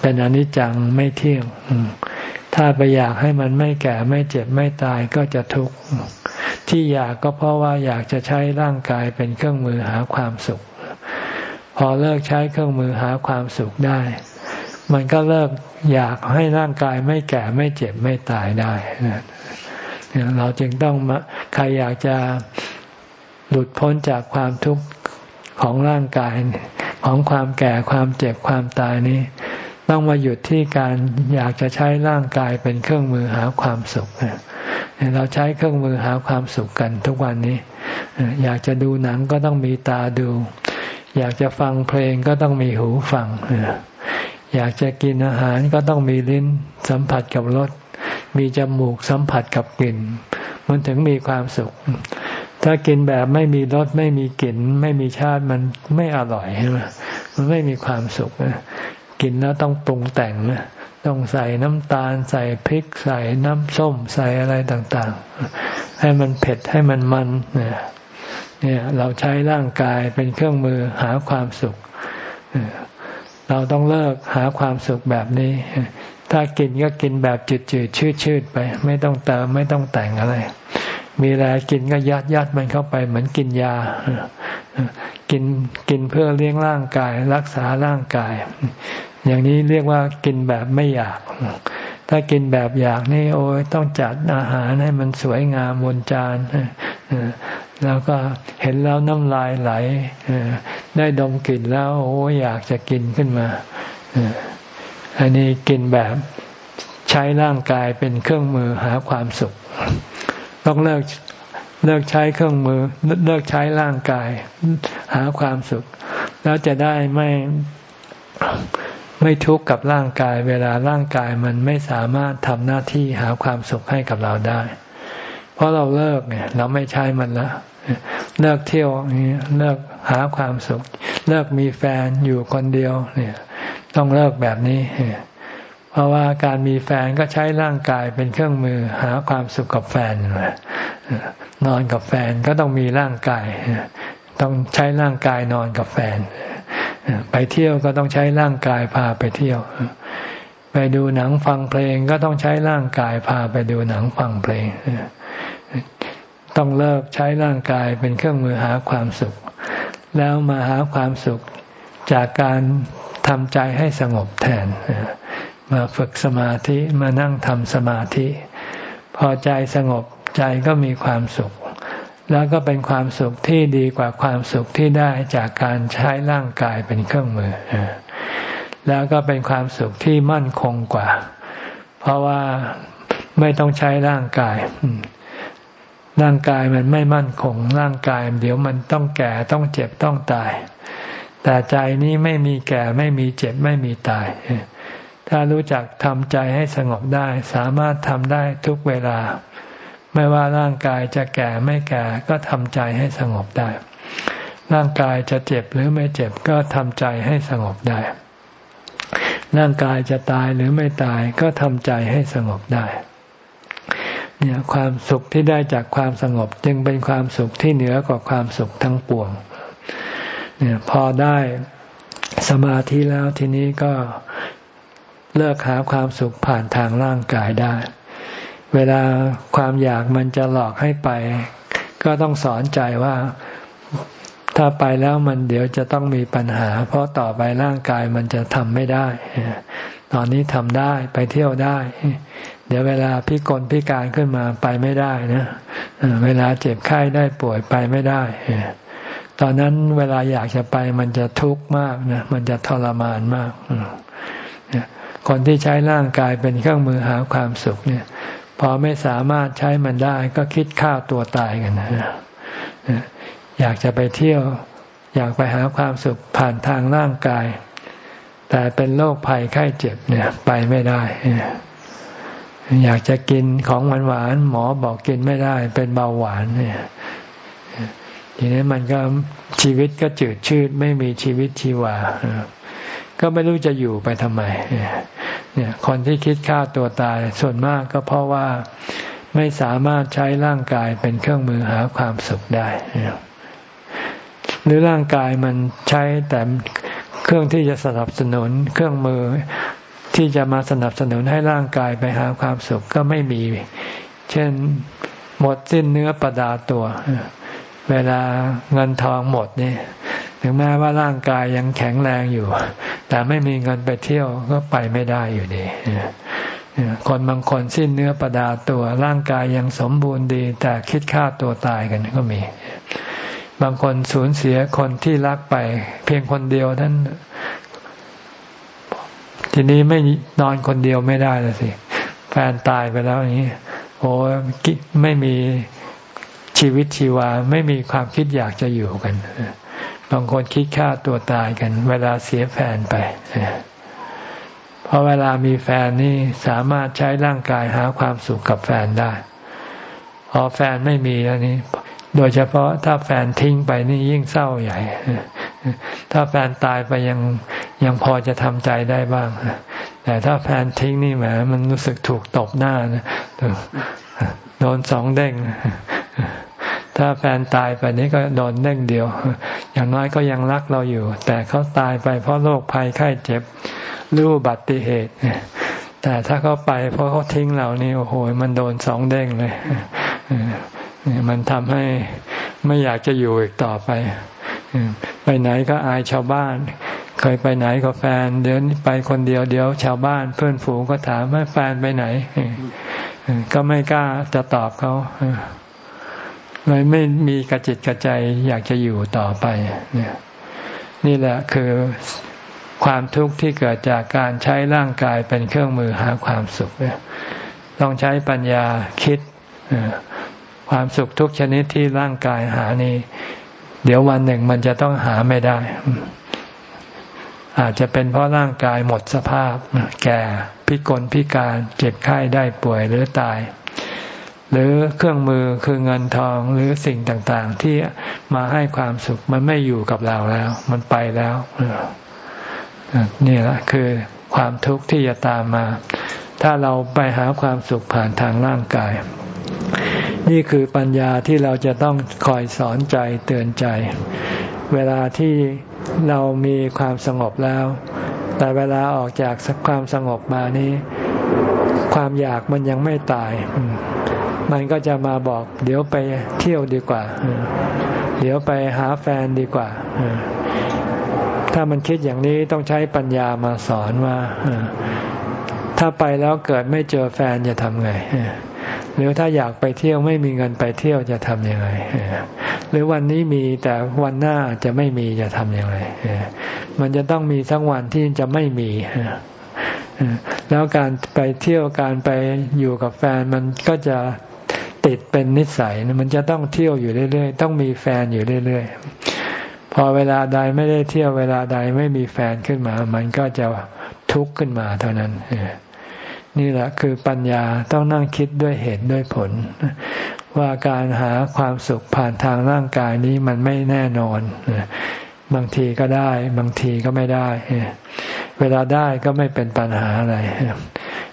เป็นอนิจจังไม่เที่ยง ถ้าไปอยากให้มันไม่แก่ไม่เจ็บไม่ตายก็จะทุกข์ที่อยากก็เพราะว่าอยากจะใช้ร่างกายเป็นเครื่องมือหาความสุข พอเลิกใช้เครื่องมือหาความสุขได้ มันก็เลิกอยากให้ร่างกายไม่แก่ไม่เจ็บไม่ตายได้เราจึงต้องใครอยากจะหลุดพ้นจากความทุกข์ของร่างกายของความแก่ความเจ็บความตายนี้ ต้องมาหยุดที่การอยากจะใช้ร่างกายเป็นเครื่องมือหาความสุขเราใช้เครื่องมือหาความสุขกันทุกวันนี้ อยากจะดูหนังก็ต้องมีตาดู อยากจะฟังเพลงก็ต้องมีหูฟัง อยากจะกินอาหารก็ต้องมีลิ้นสัมผัสกับรสมีจมูกสัมผัสกับกลิ่น มันถึงมีความสุข ถ้ากินแบบไม่มีรสไม่มีกลิ่น ไม่มีชาติมันไม่อร่อยใช่ไหมมันไม่มีความสุข กินแล้วต้องปรุงแต่งนะต้องใส่น้ำตาล ใส่พริก ใส่น้ำส้ม ใส่อะไรต่างๆ ให้มันเผ็ดให้มันมันเนี่ยเราใช้ร่างกายเป็นเครื่องมือหาความสุข เราต้องเลิกหาความสุขแบบนี้ ถ้ากินก็กินแบบจืดๆชืดๆไป ไม่ต้องเติมไม่ต้องแต่งอะไร มีอะไรกินก็ยัดยัดมันเข้าไปเหมือนกินยากินกินเพื่อเลี้ยงร่างกาย รักษาร่างกาย อย่างนี้เรียกว่ากินแบบไม่อยาก ถ้ากินแบบอยากนี่โอ้ยต้องจัดอาหารให้มันสวยงามบนจานแล้วก็เห็นแล้วน้ำลายไหลได้ดมกลิ่นแล้วโอ้ยอยากจะกินขึ้นมาอันนี้กินแบบใช้ร่างกายเป็นเครื่องมือหาความสุข ต้องเลิกเลิกใช้เครื่องมือ เลิกใช้ร่างกาย หาความสุข แล้วจะได้ไม่ ไม่ทุกข์กับร่างกาย เวลาร่างกายมันไม่สามารถทำหน้าที่หาความสุขให้กับเราได้ เพราะเราเลิกเนี่ย เราไม่ใช้มันละเลิกเที่ยวเลิกหาความสุข เลิกมีแฟนอยู่คนเดียวเนี่ย ต้องเลิกแบบนี้ เพราะว่าการมีแฟนก็ใช้ร่างกายเป็นเครื่องมือหาความสุขกับแฟนนอนกับแฟนก็ต้องมีร่างกาย ต้องใช้ร่างกายนอนกับแฟน ไปเที่ยวก็ต้องใช้ร่างกายพาไปเที่ยว ไปดูหนังฟังเพลงก็ต้องใช้ร่างกายพาไปดูหนังฟังเพลง ต้องเลิกใช้ร่างกายเป็นเครื่องมือหาความสุข แล้วมาหาความสุขจากการทำใจให้สงบแทน มาฝึกสมาธิมานั่งทำสมาธิ พอใจสงบใจก็มีความสุข แล้วก็เป็นความสุขที่ดีกว่าความสุขที่ได้จากการใช้ร่างกายเป็นเครื่องมือ แล้วก็เป็นความสุขที่มั่นคงกว่า เพราะว่าไม่ต้องใช้ร่างกาย ร่างกายมันไม่มั่นคง ร่างกายเดี๋ยวมันต้องแก่ต้องเจ็บต้องตาย แต่ใจนี้ไม่มีแก่ไม่มีเจ็บไม่มีตาย ถ้ารู้จักทำใจให้สงบได้ สามารถทำได้ทุกเวลา ไม่ว่าร่างกายจะแก่ไม่แก่ก็ทำใจให้สงบได้ ร่างกายจะเจ็บหรือไม่เจ็บก็ทำใจให้สงบได้ ร่างกายจะตายหรือไม่ตายก็ทำใจให้สงบได้ เนี่ยความสุขที่ได้จากความสงบจึงเป็นความสุขที่เหนือกว่าความสุขทั้งปวง เนี่ยพอได้สมาธิแล้วทีนี้ก็เลิกหาความสุขผ่านทางร่างกายได้ เวลาความอยากมันจะหลอกให้ไป ก็ต้องสอนใจว่าถ้าไปแล้วมันเดี๋ยวจะต้องมีปัญหา เพราะต่อไปร่างกายมันจะทำไม่ได้ ตอนนี้ทำได้ไปเที่ยวได้ เดี๋ยวเวลาพิกลพิการขึ้นมาไปไม่ได้นะเวลาเจ็บไข้ได้ป่วยไปไม่ได้ ตอนนั้นเวลาอยากจะไปมันจะทุกข์มากนะมันจะทรมานมากคนที่ใช้ร่างกายเป็นเครื่องมือหาความสุขเนี่ย พอไม่สามารถใช้มันได้ก็คิดฆ่าตัวตายกันนะอยากจะไปเที่ยว อยากไปหาความสุขผ่านทางร่างกาย แต่เป็นโรคภัยไข้เจ็บเนี่ย ไปไม่ได้ อยากจะกินของหวานหวานหมอบอกกินไม่ได้ เป็นเบาหวานเนี่ยทีนี้มันก็ชีวิตก็จืดชืดไม่มีชีวิตชีวา ก็ไม่รู้จะอยู่ไปทำไม เนี่ยคนที่คิดฆ่าตัวตายส่วนมากก็เพราะว่าไม่สามารถใช้ร่างกายเป็นเครื่องมือหาความสุขได้หรือร่างกายมันใช้แต่เครื่องที่จะสนับสนุนเครื่องมือที่จะมาสนับสนุนให้ร่างกายไปหาความสุขก็ไม่มี เช่นหมดสิ้นเนื้อประดาตัว เวลาเงินทองหมดเนี่ย ถึงแม้ว่าร่างกายยังแข็งแรงอยู่ แต่ไม่มีเงินไปเที่ยวก็ไปไม่ได้อยู่ดีคนบางคนสิ้นเนื้อประดาตัวร่างกายยังสมบูรณ์ดี แต่คิดฆ่าตัวตายกันก็มี บางคนสูญเสียคนที่รักไป เพียงคนเดียวท่านทีนี้ไม่นอนคนเดียวไม่ได้เลยสิ แฟนตายไปแล้วอย่างนี้โอ้ไม่มีชีวิตชีวา ไม่มีความคิดอยากจะอยู่กัน บางคนคิดฆ่าตัวตายกัน เวลาเสียแฟนไป เพราะเวลามีแฟนนี่สามารถใช้ร่างกายหาความสุขกับแฟนได้ พอแฟนไม่มีแล้วนี่โดยเฉพาะถ้าแฟนทิ้งไปนี่ยิ่งเศร้าใหญ่ ถ้าแฟนตายไปยังยังพอจะทำใจได้บ้าง แต่ถ้าแฟนทิ้งนี่แหมมันรู้สึกถูกตบหน้านะโดนสองเด้ง ถ้าแฟนตายไปนี้ก็โดนเด้งเดียว อย่างน้อยก็ยังรักเราอยู่ แต่เขาตายไปเพราะโรคภัยไข้เจ็บหรืออุบัติเหตุ แต่ถ้าเขาไปเพราะเขาทิ้งเรานี่โอ้โห มันโดนสองเด้งเลยมันทำให้ไม่อยากจะอยู่อีกต่อไป ไปไหนก็อายชาวบ้าน เคยไปไหนกับแฟน เดี๋ยวไปคนเดียวเดี๋ยว ชาวบ้านเพื่อนฝูงก็ถามว่าแฟนไปไหน ก็ไม่กล้าจะตอบเขา เลยไม่มีกระจิตกระใจอยากจะอยู่ต่อไปเนี่ยนี่แหละคือความทุกข์ที่เกิดจากการใช้ร่างกายเป็นเครื่องมือหาความสุขต้องใช้ปัญญาคิดความสุขทุกชนิดที่ร่างกายหานี้ เดี๋ยววันหนึ่งมันจะต้องหาไม่ได้ อาจจะเป็นเพราะร่างกายหมดสภาพ แก่พิกลพิการเจ็บไข้ได้ป่วยหรือตาย หรือเครื่องมือคือเงินทองหรือสิ่งต่างๆ ที่มาให้ความสุขมันไม่อยู่กับเราแล้ว มันไปแล้วนี่แหละคือความทุกข์ที่จะตามมา ถ้าเราไปหาความสุขผ่านทางร่างกาย นี่คือปัญญาที่เราจะต้องคอยสอนใจเตือนใจ เวลาที่เรามีความสงบแล้ว แต่เวลาออกจากความสงบมานี้ ความอยากมันยังไม่ตาย มันก็จะมาบอก เดี๋ยวไปเที่ยวดีกว่า เดี๋ยวไปหาแฟนดีกว่า ถ้ามันคิดอย่างนี้ต้องใช้ปัญญามาสอนว่า ถ้าไปแล้วเกิดไม่เจอแฟนจะทำไง หรือถ้าอยากไปเที่ยวไม่มีเงินไปเที่ยวจะทำยังไง หรือวันนี้มีแต่วันหน้าจะไม่มีจะทำยังไง มันจะต้องมีสักวันที่จะไม่มีแล้วการไปเที่ยวการไปอยู่กับแฟนมันก็จะ ติดเป็นนิสัยมันจะต้องเที่ยวอยู่เรื่อยๆ ต้องมีแฟนอยู่เรื่อยๆ พอเวลาใดไม่ได้เที่ยวเวลาใดไม่มีแฟนขึ้นมา มันก็จะทุกข์ขึ้นมาเท่านั้นนี่แหละคือปัญญาต้องนั่งคิดด้วยเหตุด้วยผล ว่าการหาความสุขผ่านทางร่างกายนี้มันไม่แน่นอนบางทีก็ได้ บางทีก็ไม่ได้ เวลาได้ก็ไม่เป็นปัญหาอะไร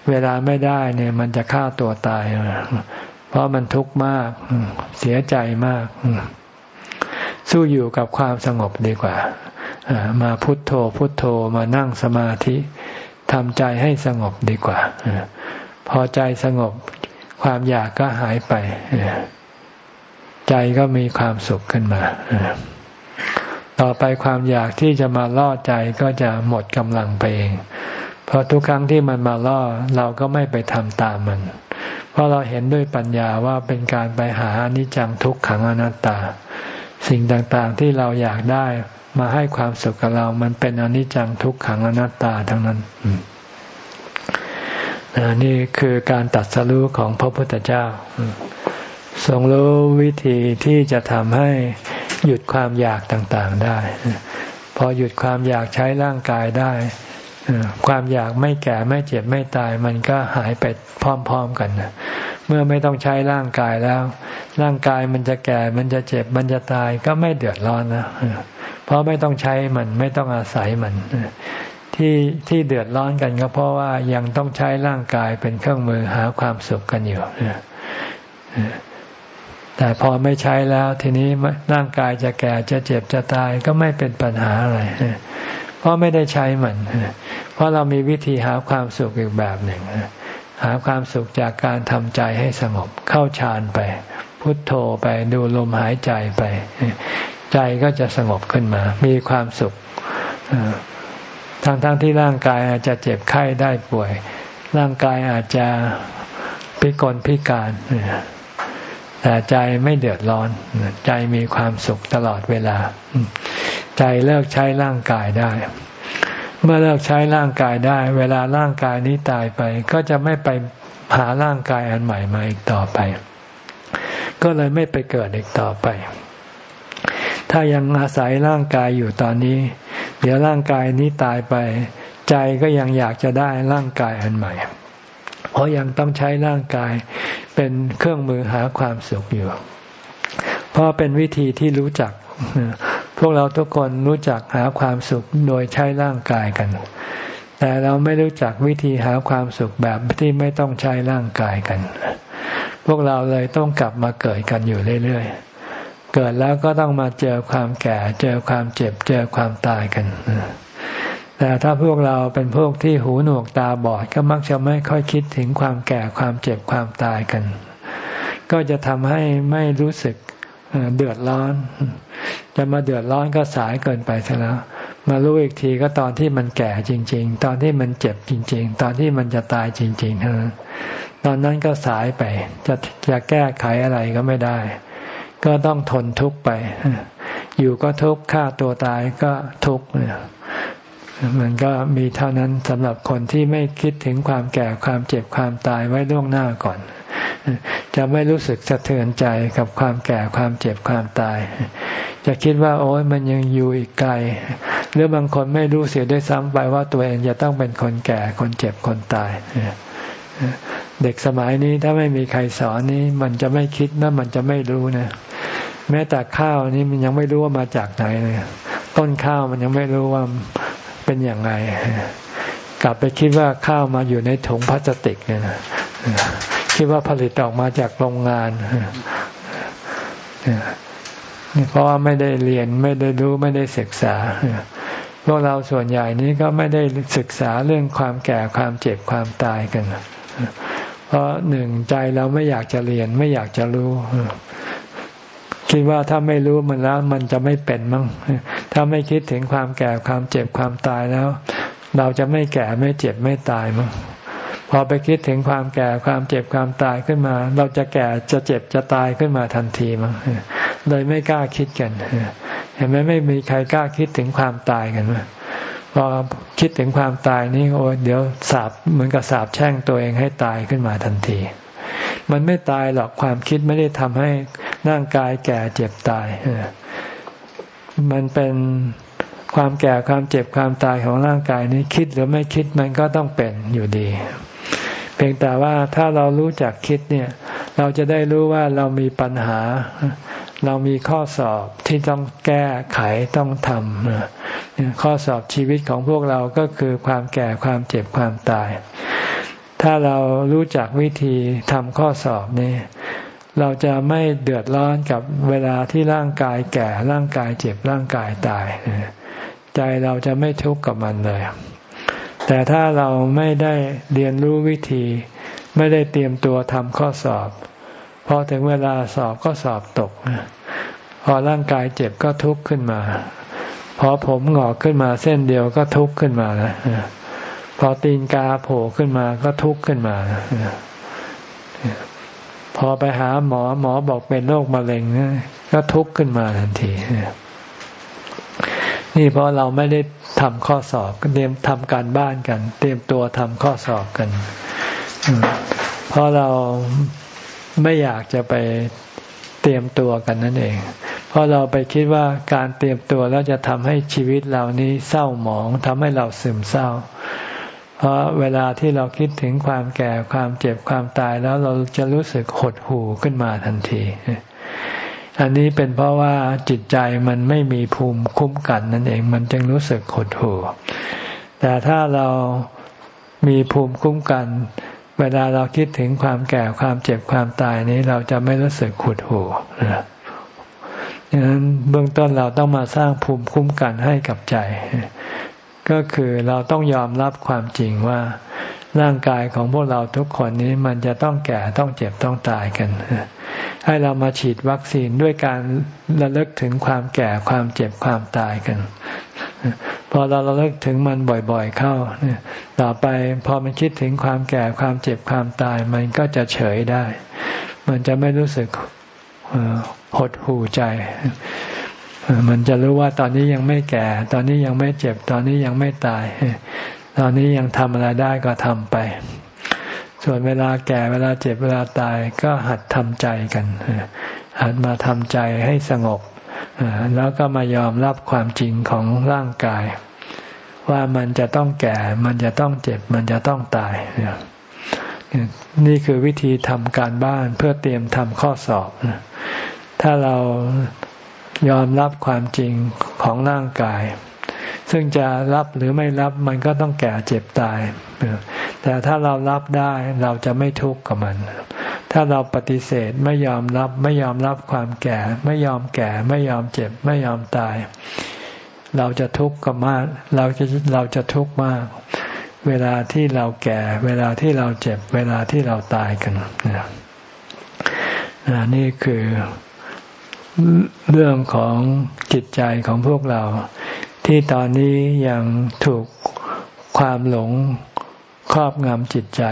เวลาไม่ได้เนี่ย มันจะฆ่าตัวตาย เพราะมันทุกข์มาก เสียใจมาก สู้อยู่กับความสงบดีกว่า มาพุทโธ พุทโธมานั่งสมาธิทำใจให้สงบดีกว่า พอใจสงบความอยากก็หายไป ใจก็มีความสุขขึ้นมา ต่อไปความอยากที่จะมาล่อใจก็จะหมดกำลังไปเอง เพราะทุกครั้งที่มันมาล่อเราก็ไม่ไปทำตามมัน เพราะเราเห็นด้วยปัญญาว่าเป็นการไปหาอนิจจังทุกขังอนัตตา สิ่งต่างๆที่เราอยากได้มาให้ความสุขกับเรา มันเป็นอนิจจังทุกขังอนัตตาทั้งนั้นนี่คือการตัดสรู้ของพระพุทธเจ้าทรงรู้วิธีที่จะทำให้หยุดความอยากต่างๆได้ พอหยุดความอยากใช้ร่างกายได้ ความอยากไม่แก่ไม่เจ็บไม่ตาย มันก็หายไปพร้อม ๆกันเมื่อไม่ต้องใช้ร่างกายแล้ว ร่างกายมันจะแก่มันจะเจ็บมันจะตายก็ไม่เดือดร้อนนะเพราะไม่ต้องใช้มันไม่ต้องอาศัยมันที่ที่เดือดร้อนกันก็เพราะว่ายังต้องใช้ร่างกายเป็นเครื่องมือหาความสุขกันอยู่แต่พอไม่ใช้แล้ว ทีนี้ร่างกายจะแก่จะเจ็บจะตายก็ไม่เป็นปัญหาอะไร เพราะไม่ได้ใช้มัน เพราะเรามีวิธีหาความสุขอีกแบบหนึ่ง หาความสุขจากการทำใจให้สงบเข้าฌานไป พุทโธไปดูลมหายใจไป ใจก็จะสงบขึ้นมา มีความสุขทั้งๆทที่ร่างกายอาจจะเจ็บไข้ได้ป่วย ร่างกายอาจจะพิกลพิการ แต่ใจไม่เดือดร้อน ใจมีความสุขตลอดเวลา ใจเลิกใช้ร่างกายได้ เมื่อเลิกใช้ร่างกายได้ เวลาร่างกายนี้ตายไป ก็จะไม่ไปหาร่างกายอันใหม่มาอีกต่อไป ก็เลยไม่ไปเกิดอีกต่อไป ถ้ายังอาศัยร่างกายอยู่ตอนนี้ เดี๋ยวร่างกายนี้ตายไป ใจก็ยังอยากจะได้ร่างกายอันใหม่ เพราะยังต้องใช้ร่างกายเป็นเครื่องมือหาความสุขอยู่ เพราะเป็นวิธีที่รู้จัก พวกเราทุกคนรู้จักหาความสุขโดยใช้ร่างกายกัน แต่เราไม่รู้จักวิธีหาความสุขแบบที่ไม่ต้องใช้ร่างกายกัน พวกเราเลยต้องกลับมาเกิดกันอยู่เรื่อยๆ เกิดแล้วก็ต้องมาเจอความแก่ เจอความเจ็บ เจอความตายกัน แต่ถ้าพวกเราเป็นพวกที่หูหนวกตาบอดก็มักจะไม่ค่อยคิดถึงความแก่ความเจ็บความตายกัน ก็จะทำให้ไม่รู้สึกเดือดร้อน จะมาเดือดร้อนก็สายเกินไปแล้ว มารู้อีกทีก็ตอนที่มันแก่จริง ๆ ตอนที่มันเจ็บจริง ๆ ตอนที่มันจะตายจริงๆเท่านั้นตอนนั้นก็สายไป จะจะแก้ไขอะไรก็ไม่ได้ ก็ต้องทนทุกข์ไป อยู่ก็ทุกข์ฆ่าตัวตายก็ทุกข์เนี่ย มันก็มีเท่านั้นสำหรับคนที่ไม่คิดถึงความแก่ความเจ็บความตายไว้ล่วงหน้าก่อน จะไม่รู้สึกสะเทือนใจกับความแก่ความเจ็บความตาย จะคิดว่าโอ้ยมันยังอยู่อีกไกล หรือบางคนไม่รู้เสียด้วยซ้ำไปว่าตัวเองจะต้องเป็นคนแก่คนเจ็บคนตาย เด็กสมัยนี้ถ้าไม่มีใครสอนนี้ มันจะไม่คิดนะมันจะไม่รู้นะแม้แต่ข้าวนี้มันยังไม่รู้ว่ามาจากไหนเลยต้นข้าวมันยังไม่รู้ว่า เป็นอย่างไรกลับไปคิดว่าข้าวมาอยู่ในถุงพลาสติกเนี่ยคิดว่าผลิตออกมาจากโรงงานนี่เพราะว่าไม่ได้เรียนไม่ได้รู้ไม่ได้ศึกษาพวกเราส่วนใหญ่นี้ก็ไม่ได้ศึกษาเรื่องความแก่ความเจ็บความตายกัน เพราะหนึ่งใจเราไม่อยากจะเรียนไม่อยากจะรู้ คิดว่าถ้าไม่รู้มันแล้ว มันจะไม่เป็นมั้งถ้าไม่คิดถึงความแก่ความเจ็บความตายแล้ว เราจะไม่แก่ไม่เจ็บไม่ตายมั้งพอไปคิดถึงความแก่ความเจ็บความตายขึ้นมา เราจะแก่จะเจ็บจะตายขึ้นมาทันทีมั้งเลยไม่กล้าคิดกันเห็นไหมไม่มีใครกล้าคิดถึงความตายกันมั้พอคิดถึงความตายนี่โอ้เดี๋ยวสาบเหมือนกับสาบแช่งตัวเองให้ตายขึ้นมาทันที มันไม่ตายหรอกความคิดไม่ได้ทำให้ร่างกายแก่เจ็บตายมันเป็นความแก่ความเจ็บความตายของร่างกายนี้คิดหรือไม่คิดมันก็ต้องเป็นอยู่ดี เพียงแต่ว่าถ้าเรารู้จักคิดเนี่ย เราจะได้รู้ว่าเรามีปัญหา เรามีข้อสอบที่ต้องแก้ไขต้องทำข้อสอบชีวิตของพวกเราก็คือความแก่ความเจ็บความตาย ถ้าเรารู้จักวิธีทำข้อสอบนี้เราจะไม่เดือดร้อนกับเวลาที่ร่างกายแก่ร่างกายเจ็บร่างกายตาย ใจเราจะไม่ทุกข์กับมันเลย แต่ถ้าเราไม่ได้เรียนรู้วิธี ไม่ได้เตรียมตัวทำข้อสอบพอถึงเวลาสอบก็สอบตก พอร่างกายเจ็บก็ทุกข์ขึ้นมา พอผมหงอกขึ้นมาเส้นเดียวก็ทุกข์ขึ้นมานะ พอตีนกาโผล่ขึ้นมาก็ทุกข์ขึ้นมา พอไปหาหมอหมอบอกเป็นโรคมะเร็งก็ทุกข์ขึ้นมาทันทีนี่เพราะเราไม่ได้ทำข้อสอบเตรียมทำการบ้านกัน เตรียมตัวทำข้อสอบกัน เพราะเราไม่อยากจะไปเตรียมตัวกันนั่นเอง เพราะเราไปคิดว่าการเตรียมตัวแล้วจะทำให้ชีวิตเรานี้เศร้าหมองทำให้เราซึมเศร้า เพราะเวลาที่เราคิดถึงความแก่ความเจ็บความตายแล้วเราจะรู้สึกหดหู่ขึ้นมาทันที อันนี้เป็นเพราะว่าจิตใจมันไม่มีภูมิคุ้มกันนั่นเอง มันจึงรู้สึกหดหู่ แต่ถ้าเรามีภูมิคุ้มกัน เวลาเราคิดถึงความแก่ความเจ็บความตายนี้เราจะไม่รู้สึกขุดหูนะดังนั้นเบื้องต้นเราต้องมาสร้างภูมิคุ้มกันให้กับใจ ก็คือเราต้องยอมรับความจริงว่า ร่างกายของพวกเราทุกคนนี้มันจะต้องแก่ต้องเจ็บต้องตายกัน ให้เรามาฉีดวัคซีนด้วยการระลึกถึงความแก่ความเจ็บความตายกัน พอเราระลึกถึงมันบ่อยๆเข้าต่อไปพอมันคิดถึงความแก่ความเจ็บความตาย มันก็จะเฉยได้ มันจะไม่รู้สึกหดหูใจ มันจะรู้ว่าตอนนี้ยังไม่แก่ ตอนนี้ยังไม่เจ็บ ตอนนี้ยังไม่ตาย ตอนนี้ยังทำอะไรได้ก็ทำไป ส่วนเวลาแก่เวลาเจ็บเวลาตายก็หัดทำใจกัน หัดมาทำใจให้สงบ แล้วก็มายอมรับความจริงของร่างกาย ว่ามันจะต้องแก่ มันจะต้องเจ็บ มันจะต้องตายนี่คือวิธีทำการบ้านเพื่อเตรียมทำข้อสอบ ถ้าเรา ยอมรับความจริงของร่างกาย ซึ่งจะรับหรือไม่รับมันก็ต้องแก่เจ็บตาย แต่ถ้าเรารับได้เราจะไม่ทุกข์กับมัน ถ้าเราปฏิเสธไม่ยอมรับไม่ยอมรับความแก่ ไม่ยอมแก่ ไม่ยอมเจ็บ ไม่ยอมตาย เราจะทุกข์กับมาก เราจะเราจะทุกข์มาก เวลาที่เราแก่ เวลาที่เราเจ็บ เวลาที่เราตายกันนี่คือ เรื่องของจิตใจของพวกเรา ที่ตอนนี้ยังถูกความหลงครอบงำจิตใจ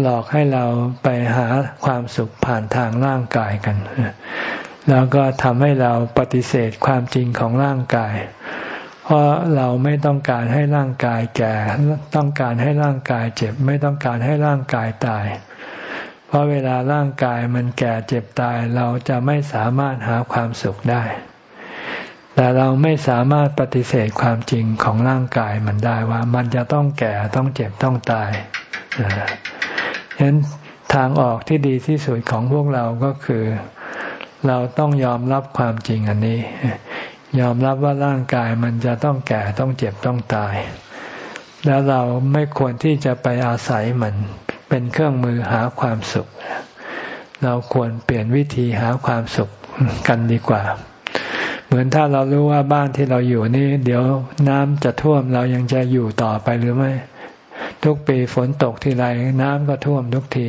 หลอกให้เราไปหาความสุขผ่านทางร่างกายกัน แล้วก็ทำให้เราปฏิเสธความจริงของร่างกาย เพราะเราไม่ต้องการให้ร่างกายแก่ ต้องการให้ร่างกายเจ็บ ไม่ต้องการให้ร่างกายตาย เพราะเวลาร่างกายมันแก่เจ็บตายเราจะไม่สามารถหาความสุขได้ แต่เราไม่สามารถปฏิเสธความจริงของร่างกายมันได้ว่ามันจะต้องแก่ต้องเจ็บต้องตายฉะนั้นทางออกที่ดีที่สุดของพวกเราก็คือ เราต้องยอมรับความจริงอันนี้ ยอมรับว่าร่างกายมันจะต้องแก่ต้องเจ็บต้องตาย แล้วเราไม่ควรที่จะไปอาศัยมัน เป็นเครื่องมือหาความสุข เราควรเปลี่ยนวิธีหาความสุขกันดีกว่า เหมือนถ้าเรารู้ว่าบ้านที่เราอยู่นี่ เดี๋ยวน้ำจะท่วมเรายังจะอยู่ต่อไปหรือไม่ ทุกปีฝนตกทีไรน้ำก็ท่วมทุกที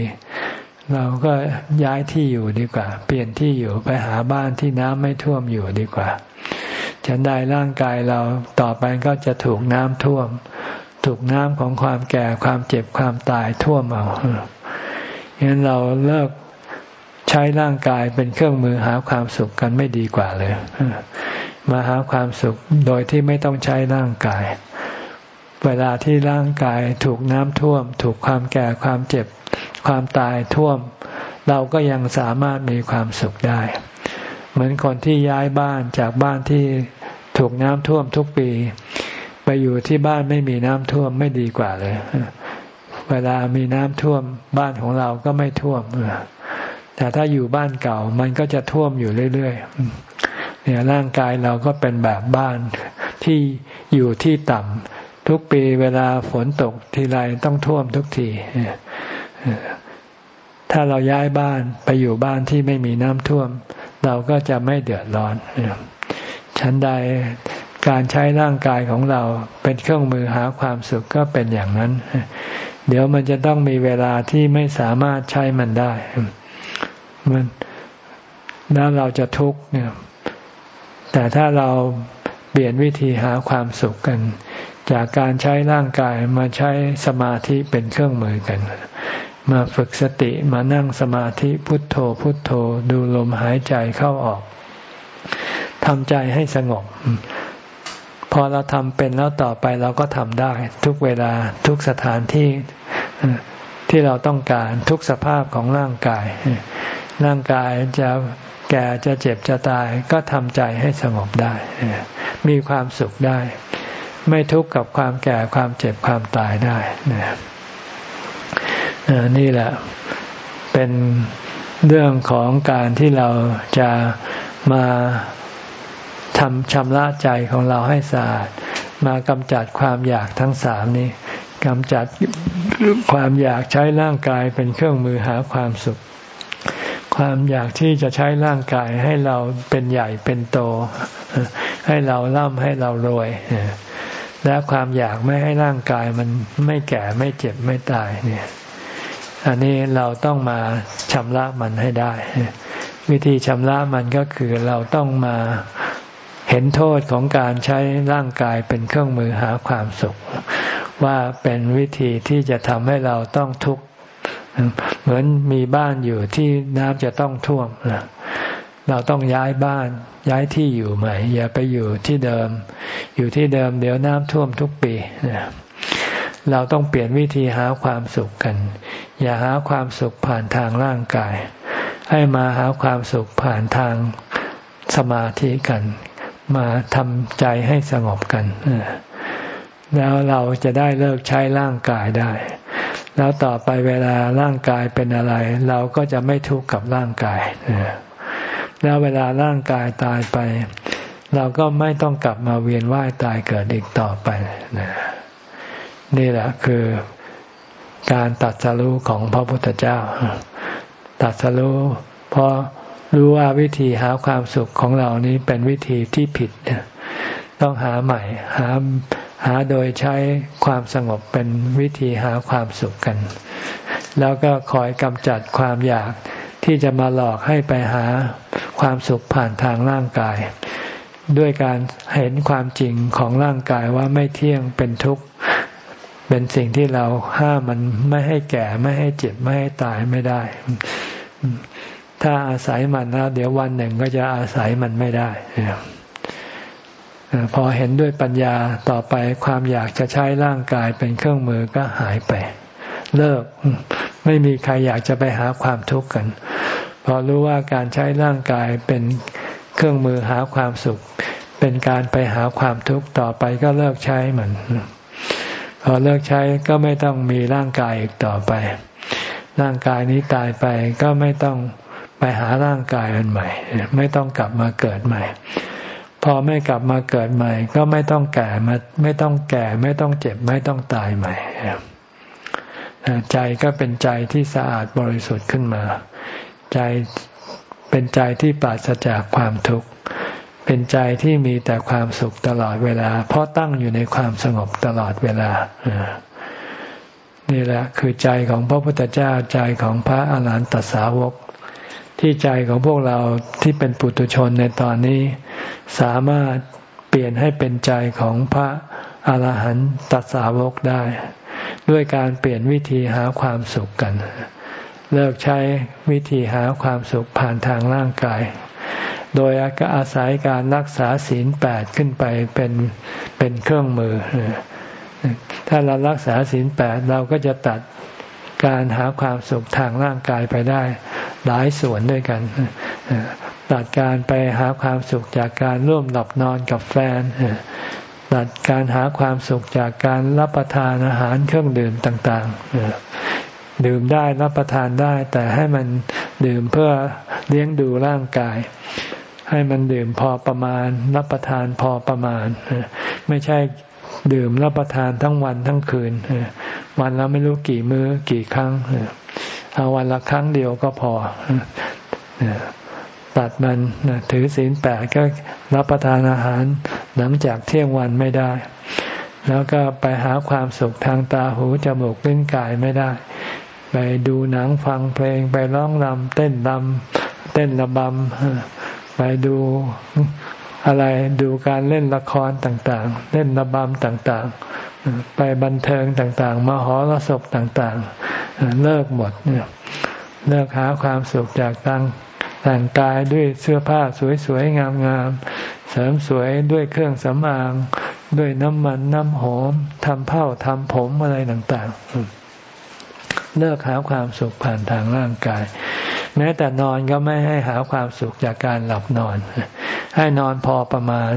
เราก็ย้ายที่อยู่ดีกว่า เปลี่ยนที่อยู่ไปหาบ้านที่น้ำไม่ท่วมอยู่ดีกว่าฉันได้ร่างกายเราต่อไปก็จะถูกน้ำท่วม ถูกน้ำของความแก่ความเจ็บความตายท่วมเอาฉะนั้นเราเลิกใช้ร่างกายเป็นเครื่องมือหาความสุขกันไม่ดีกว่าเลย มาหาความสุขโดยที่ไม่ต้องใช้ร่างกาย เวลาที่ร่างกายถูกน้ำท่วม ถูกความแก่ความเจ็บความตายท่วม เราก็ยังสามารถมีความสุขได้ เหมือนคนที่ย้ายบ้านจากบ้านที่ถูกน้ำท่วมทุกปี ไปอยู่ที่บ้านไม่มีน้ำท่วมไม่ดีกว่าเลย เวลามีน้ำท่วมบ้านของเราก็ไม่ท่วมแต่ถ้าอยู่บ้านเก่ามันก็จะท่วมอยู่เรื่อยๆเนี่ยร่างกายเราก็เป็นแบบบ้านที่อยู่ที่ต่ำทุกปีเวลาฝนตกทีไรต้องท่วมทุกทีถ้าเราย้ายบ้านไปอยู่บ้านที่ไม่มีน้ำท่วม เราก็จะไม่เดือดร้อนฉันใด การใช้ร่างกายของเราเป็นเครื่องมือหาความสุขก็เป็นอย่างนั้น เดี๋ยวมันจะต้องมีเวลาที่ไม่สามารถใช้มันได้มันแล้วเราจะทุกข์เนี่ย แต่ถ้าเราเปลี่ยนวิธีหาความสุขกัน จากการใช้ร่างกายมาใช้สมาธิเป็นเครื่องมือกัน มาฝึกสติมานั่งสมาธิพุทโธพุทโธ ดูลมหายใจเข้าออกทำใจให้สงบ พอเราทำเป็นแล้วต่อไปเราก็ทำได้ ทุกเวลาทุกสถานที่ที่เราต้องการทุกสภาพของร่างกาย ร่างกายจะแก่จะเจ็บจะตายก็ทำใจให้สงบได้ มีความสุขได้ ไม่ทุกข์กับความแก่ความเจ็บความตายได้นี่แหละเป็นเรื่องของการที่เราจะมา ทำชำระใจของเราให้สะอาด มากำจัดความอยากทั้งสามนี้กำจัดความอยากใช้ร่างกายเป็นเครื่องมือหาความสุข ความอยากที่จะใช้ร่างกายให้เราเป็นใหญ่เป็นโต ให้เราร่ำให้เรารวยและความอยากไม่ให้ร่างกายมันไม่แก่ไม่เจ็บไม่ตายเนี่ย อันนี้เราต้องมาชำระมันให้ได้ วิธีชำระมันก็คือเราต้องมา เห็นโทษของการใช้ร่างกายเป็นเครื่องมือหาความสุข ว่าเป็นวิธีที่จะทำให้เราต้องทุกข์เหมือนมีบ้านอยู่ที่น้ำจะต้องท่วมเราต้องย้ายบ้านย้ายที่อยู่ใหม่ อย่าไปอยู่ที่เดิม อยู่ที่เดิมเดี๋ยวน้ำท่วมทุกปีเราต้องเปลี่ยนวิธีหาความสุขกัน อย่าหาความสุขผ่านทางร่างกาย ให้มาหาความสุขผ่านทางสมาธิกัน มาทำใจให้สงบกันแล้วเราจะได้เลิกใช้ร่างกายได้ แล้วต่อไปเวลาร่างกายเป็นอะไร เราก็จะไม่ทุกข์กับร่างกายแล้วเวลาร่างกายตายไป เราก็ไม่ต้องกลับมาเวียนว่ายตายเกิดอีกต่อไปนี่แหละคือการตัดสรู้ของพระพุทธเจ้า ตัดสรู้เพราะ รู้ว่าวิธีหาความสุขของเรานี้เป็นวิธีที่ผิด ต้องหาใหม่ หาหาโดยใช้ความสงบเป็นวิธีหาความสุขกัน แล้วก็คอยกำจัดความอยากที่จะมาหลอกให้ไปหาความสุขผ่านทางร่างกาย ด้วยการเห็นความจริงของร่างกายว่าไม่เที่ยงเป็นทุกข์เป็นสิ่งที่เราห้ามมันไม่ให้แก่ไม่ให้เจ็บไม่ให้ตายไม่ได้ ถ้าอาศัยมันแล้ว เดี๋ยววันหนึ่งก็จะอาศัยมันไม่ได้พอเห็นด้วยปัญญาต่อไปความอยากจะใช้ร่างกายเป็นเครื่องมือก็หายไป เลิกไม่มีใครอยากจะไปหาความทุกข์กันพอรู้ว่าการใช้ร่างกายเป็นเครื่องมือหาความสุข เป็นการไปหาความทุกข์ต่อไปก็เลิกใช้มัน พอเลิกใช้ก็ไม่ต้องมีร่างกายอีกต่อไป ร่างกายนี้ตายไปก็ไม่ต้อง ไปหาร่างกายอันใหม่ ไม่ต้องกลับมาเกิดใหม่ พอไม่กลับมาเกิดใหม่ ก็ไม่ต้องแก่มาไม่ต้องแก่ไม่ต้องเจ็บไม่ต้องตายใหม่ใจก็เป็นใจที่สะอาดบริสุทธิ์ขึ้นมา ใจเป็นใจที่ปราศจากความทุกข์เป็นใจที่มีแต่ความสุขตลอดเวลา เพราะตั้งอยู่ในความสงบตลอดเวลานี่แหละคือใจของพระพุทธเจ้าใจของพระอาหารหันตสาวก ที่ใจของพวกเราที่เป็นปุถุชนในตอนนี้ สามารถเปลี่ยนให้เป็นใจของพระอาหารหันตสาวกได้ ด้วยการเปลี่ยนวิธีหาความสุขกัน เลิกใช้วิธีหาความสุขผ่านทางร่างกาย โดยอาศัยการรักษาศีลแปดขึ้นไปเป็นเป็นเครื่องมือ ถ้าเรารักษาศีลแปดเราก็จะตัดการหาความสุขทางร่างกายไปได้ หลายส่วนด้วยกันตัดการไปหาความสุขจากการร่วมหลับนอนกับแฟนตัดการหาความสุขจากการรับประทานอาหารเครื่องดื่มต่างๆ ดื่มได้รับประทานได้ แต่ให้มันดื่มเพื่อเลี้ยงดูร่างกาย ให้มันดื่มพอประมาณ รับประทานพอประมาณ ไม่ใช่ดื่มรับประทานทั้งวันทั้งคืน วันละไม่รู้กี่มือ้อกี่ครั้ง เอาวันละครั้งเดียวก็พอตัดมันถือศีลแปดก็รับประทานอาหารหลังจากเที่ยงวันไม่ได้ แล้วก็ไปหาความสุขทางตาหูจมูกลิ้นกายไม่ได้ ไปดูหนังฟังเพลงไปร้องรำเต้นรำเต้นระบำไปดูอะไรดูการเล่นละครต่าง ๆ เล่นระบำต่าง ๆ ไปบันเทิงต่างๆมาหอระศพต่างๆ เลิกหมดเนี่ยเลิกหาความสุขจากต่างแต่งกายด้วยเสื้อผ้าสวยๆ งามๆ เสริมสวยด้วยเครื่องสำอาง ด้วยน้ำมันน้ำหอมทำเผ้าทำผมอะไรต่างๆ เลิกหาความสุขผ่านทางร่างกาย แม้แต่นอนก็ไม่ให้หาความสุขจากการหลับนอน ให้นอนพอประมาณ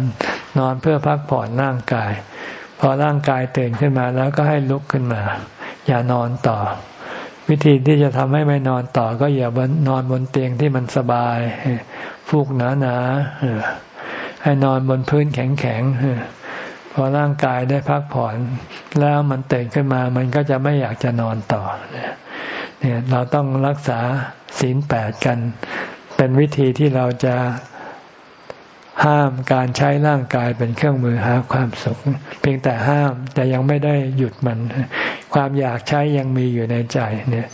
นอนเพื่อพักผ่อนร่างกาย พอร่างกายตื่นขึ้นมาแล้วก็ให้ลุกขึ้นมา อย่านอนต่อ วิธีที่จะทำให้ไม่นอนต่อ ก็อย่านอนบนเตียงที่มันสบายฟูกหนาๆให้นอนบนพื้นแข็งๆพอร่างกายได้พักผ่อน แล้วมันตื่นขึ้นมา มันก็จะไม่อยากจะนอนต่อเนี่ยเราต้องรักษาศีลแปดกัน เป็นวิธีที่เราจะ ห้ามการใช้ร่างกายเป็นเครื่องมือหาความสุข เพียงแต่ห้ามแต่ยังไม่ได้หยุดมัน ความอยากใช้ยังมีอยู่ในใจเนี่ย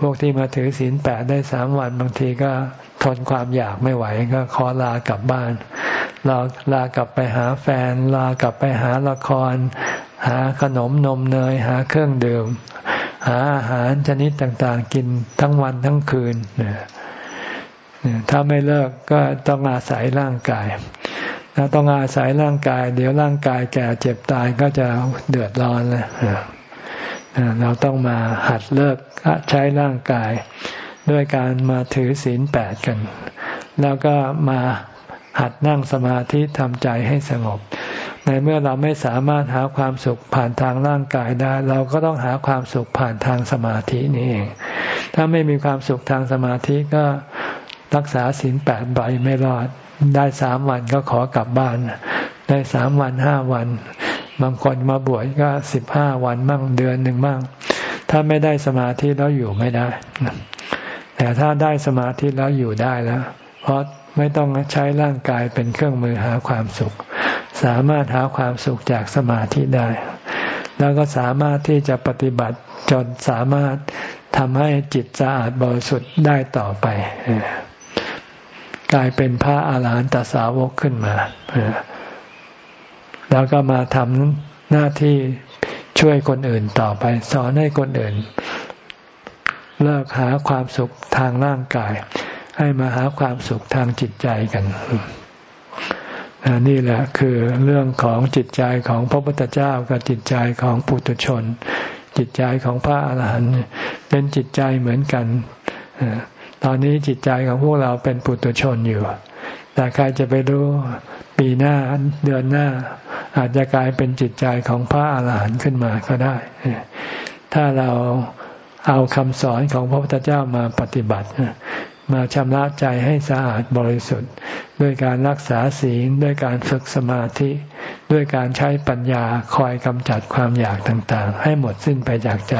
พวกที่มาถือศีลแปดได้สามวันบางทีก็ทนความอยากไม่ไหวก็ขอลากลับบ้านลาลากลับไปหาแฟน ลากลับไปหาละคร หาขนมนมเนย หาเครื่องดื่ม หาอาหารชนิดต่างๆ กินทั้งวันทั้งคืน ถ้าไม่เลิกก็ต้องอาศัยร่างกายถ้าต้องอาศัยร่างกาย เดี๋ยวร่างกายแก่เจ็บตายก็จะเดือดร้อนแล้วเราต้องมาหัดเลิกใช้ร่างกาย ด้วยการมาถือศีลแปดกัน แล้วก็มาหัดนั่งสมาธิทำใจให้สงบ ในเมื่อเราไม่สามารถหาความสุขผ่านทางร่างกายได้ เราก็ต้องหาความสุขผ่านทางสมาธินี่เอง ถ้าไม่มีความสุขทางสมาธิก็ รักษาศีลแปดใบไม่รอด ได้สามวันก็ขอกลับบ้าน ได้สามวันห้าวัน บางคนมาบวชก็สิบห้าวันมั่งเดือนหนึ่งมั่งถ้าไม่ได้สมาธิแล้วอยู่ไม่ได้ แต่ถ้าได้สมาธิแล้วอยู่ได้แล้ว เพราะไม่ต้องใช้ร่างกายเป็นเครื่องมือหาความสุข สามารถหาความสุขจากสมาธิได้ แล้วก็สามารถที่จะปฏิบัติจนสามารถทำให้จิตสะอาดบริสุทธิ์ได้ต่อไป กลายเป็นพระอาหารหันตสาวกขึ้นมา แล้วก็มาทำหน้าที่ช่วยคนอื่นต่อไป สอนให้คนอื่น เลิกหาความสุขทางร่างกาย ให้มาหาความสุขทางจิตใจกันนี่แหละคือเรื่องของจิตใจของพระพุทธเจ้ากับจิตใจของปุถุชน จิตใจของพระอาหารหันต์เป็นจิตใจเหมือนกัน ตอนนี้จิตใจของพวกเราเป็นปุถุชนอยู่ แต่ใครจะไปรู้ปีหน้าเดือนหน้า อาจจะกลายเป็นจิตใจของพระอาหารหันต์ขึ้นมาก็ได้ ถ้าเราเอาคำสอนของพระพุทธเจ้ามาปฏิบัติ มาชำระใจให้สะอาดบริสุทธิ์ ด้วยการรักษาศีลด้วยการฝึกสมาธิ ด้วยการใช้ปัญญาคอยกำจัดความอยากต่างๆ ให้หมดสิ้นไปจากใจ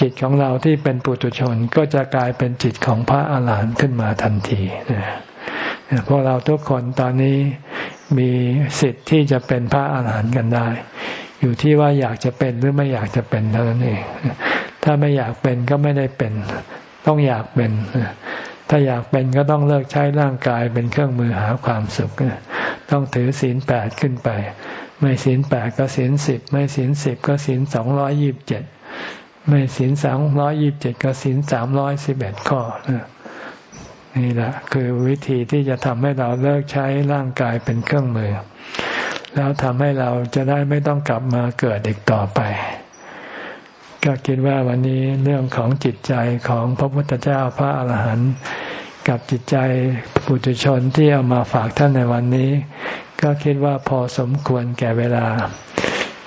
จิตของเราที่เป็นปุถุชนก็จะกลายเป็นจิตของพระอาหารหันต์ขึ้นมาทันทีพวกเราทุกคนตอนนี้มีสิทธิ์ที่จะเป็นพระอาหารหันต์กันได้ อยู่ที่ว่าอยากจะเป็นหรือไม่อยากจะเป็นเท่านั้นเอง ถ้าไม่อยากเป็นก็ไม่ได้เป็น ต้องอยากเป็น ถ้าอยากเป็นก็ต้องเลิกใช้ร่างกายเป็นเครื่องมือหาความสุข ต้องถือศีลแปดขึ้นไป ไม่ศีลแปดก็ศีลสิบ ไม่ศีลสิบก็ศีลสองร้อยยิบเจ็ด ไม่ศีลสามร้อยยิบเจ็ดก็ศีลสามร้อยสิบเอ็ดข้อนี่แหละคือวิธีที่จะทำให้เราเลิกใช้ร่างกายเป็นเครื่องมือ แล้วทำให้เราจะได้ไม่ต้องกลับมาเกิดอีกต่อไป ก็คิดว่าวันนี้เรื่องของจิตใจของพระพุทธเจ้าพระอาหารหันต์กับจิตใจปุถุชนที่เอามาฝากท่านในวันนี้ ก็คิดว่าพอสมควรแก่เวลา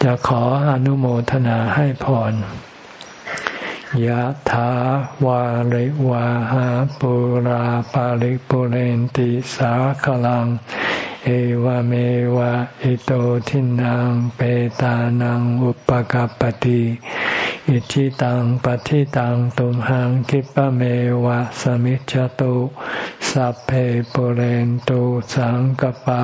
จะขออนุโมทนาให้พร ยะถาวาริวาหาปุราปาริปุเรนติสาขลัง เอวเมวะอิโตทินังเปตานังอุปกัปติอิชิตังปฏิตังตุมหังคิปะเมวะสมิจจตุสัพเพปุเรนตุสังกปา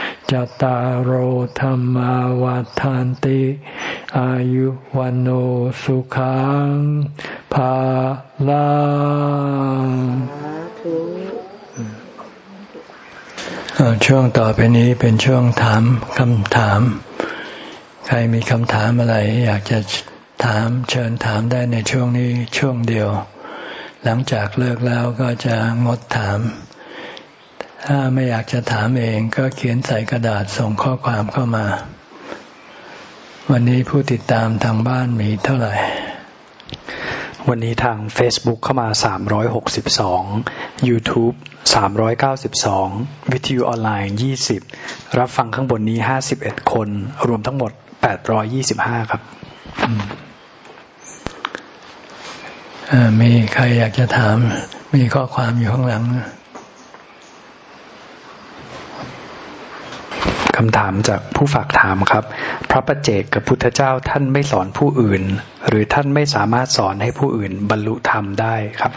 จตารโหธรรมวาทานติ อายุวันโอสุขังภาลังช่วงต่อไปนี้เป็นช่วงถามคำถาม ใครมีคำถามอะไร อยากจะถามเชิญถามได้ในช่วงนี้ช่วงเดียว หลังจากเลิกแล้วก็จะงดถาม ถ้าไม่อยากจะถามเองก็เขียนใส่กระดาษส่งข้อความเข้ามา วันนี้ผู้ติดตามทางบ้านมีเท่าไหร่ วันนี้ทาง Facebook เข้ามา 362 YouTube 392 วิทยุออนไลน์ 20 รับฟังข้างบนนี้ 51 คน รวมทั้งหมด 825 ครับมีใครอยากจะถาม มีข้อความอยู่ข้างหลัง คำถามจากผู้ฝากถามครับ พระประเจกกับพุทธเจ้าท่านไม่สอนผู้อื่น หรือท่านไม่สามารถสอนให้ผู้อื่นบรรลุธรรมได้ครับ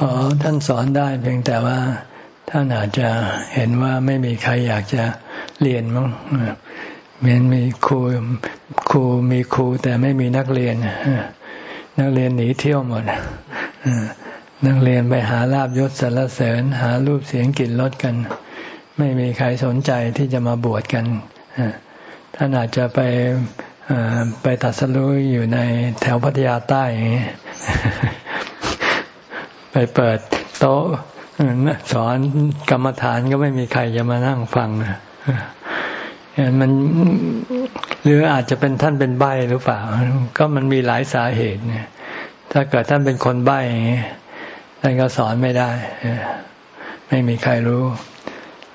อ๋อท่านสอนได้เพียงแต่ว่าท่านอาจจะเห็นว่าไม่มีใครอยากจะเรียนมั้งเหมือนมีครูครูมีครูแต่ไม่มีนักเรียนนักเรียนหนีเที่ยวหมดนักเรียนไปหาลาบยศสรรเสริญ หารูปเสียงกลิ่นรสกัน ไม่มีใครสนใจที่จะมาบวชกันท่านอาจจะไปไปตัดสรุยอยู่ในแถวพัทยาใต้ ไปเปิดโต๊ะสอนกรรมฐานก็ไม่มีใครจะมานั่งฟังมันหรืออาจจะเป็นท่านเป็นใบหรือเปล่า ก็มันมีหลายสาเหตุเนี่ยถ้าเกิดท่านเป็นคนใบท่านก็สอนไม่ได้ ไม่มีใครรู้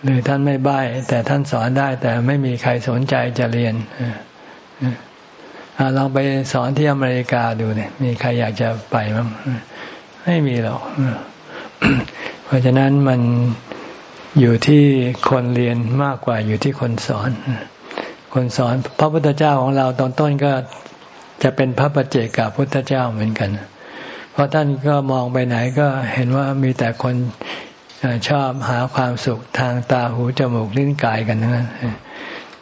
หรือท่านไม่ใบแต่ท่านสอนได้ แต่ไม่มีใครสนใจจะเรียนลองไปสอนที่อเมริกาดูเนี่ย มีใครอยากจะไปมั้งไม่มีหรอกเพราะฉะนั้นมันอยู่ที่คนเรียนมากกว่าอยู่ที่คนสอน คนสอนพระพุทธเจ้าของเราตอนต้นก็จะเป็นพระปัจเจกพุทธเจ้าเหมือนกัน เพราะท่านก็มองไปไหนก็เห็นว่ามีแต่คน ชอบหาความสุขทางตาหูจมูกลิ้นกายกันนั้น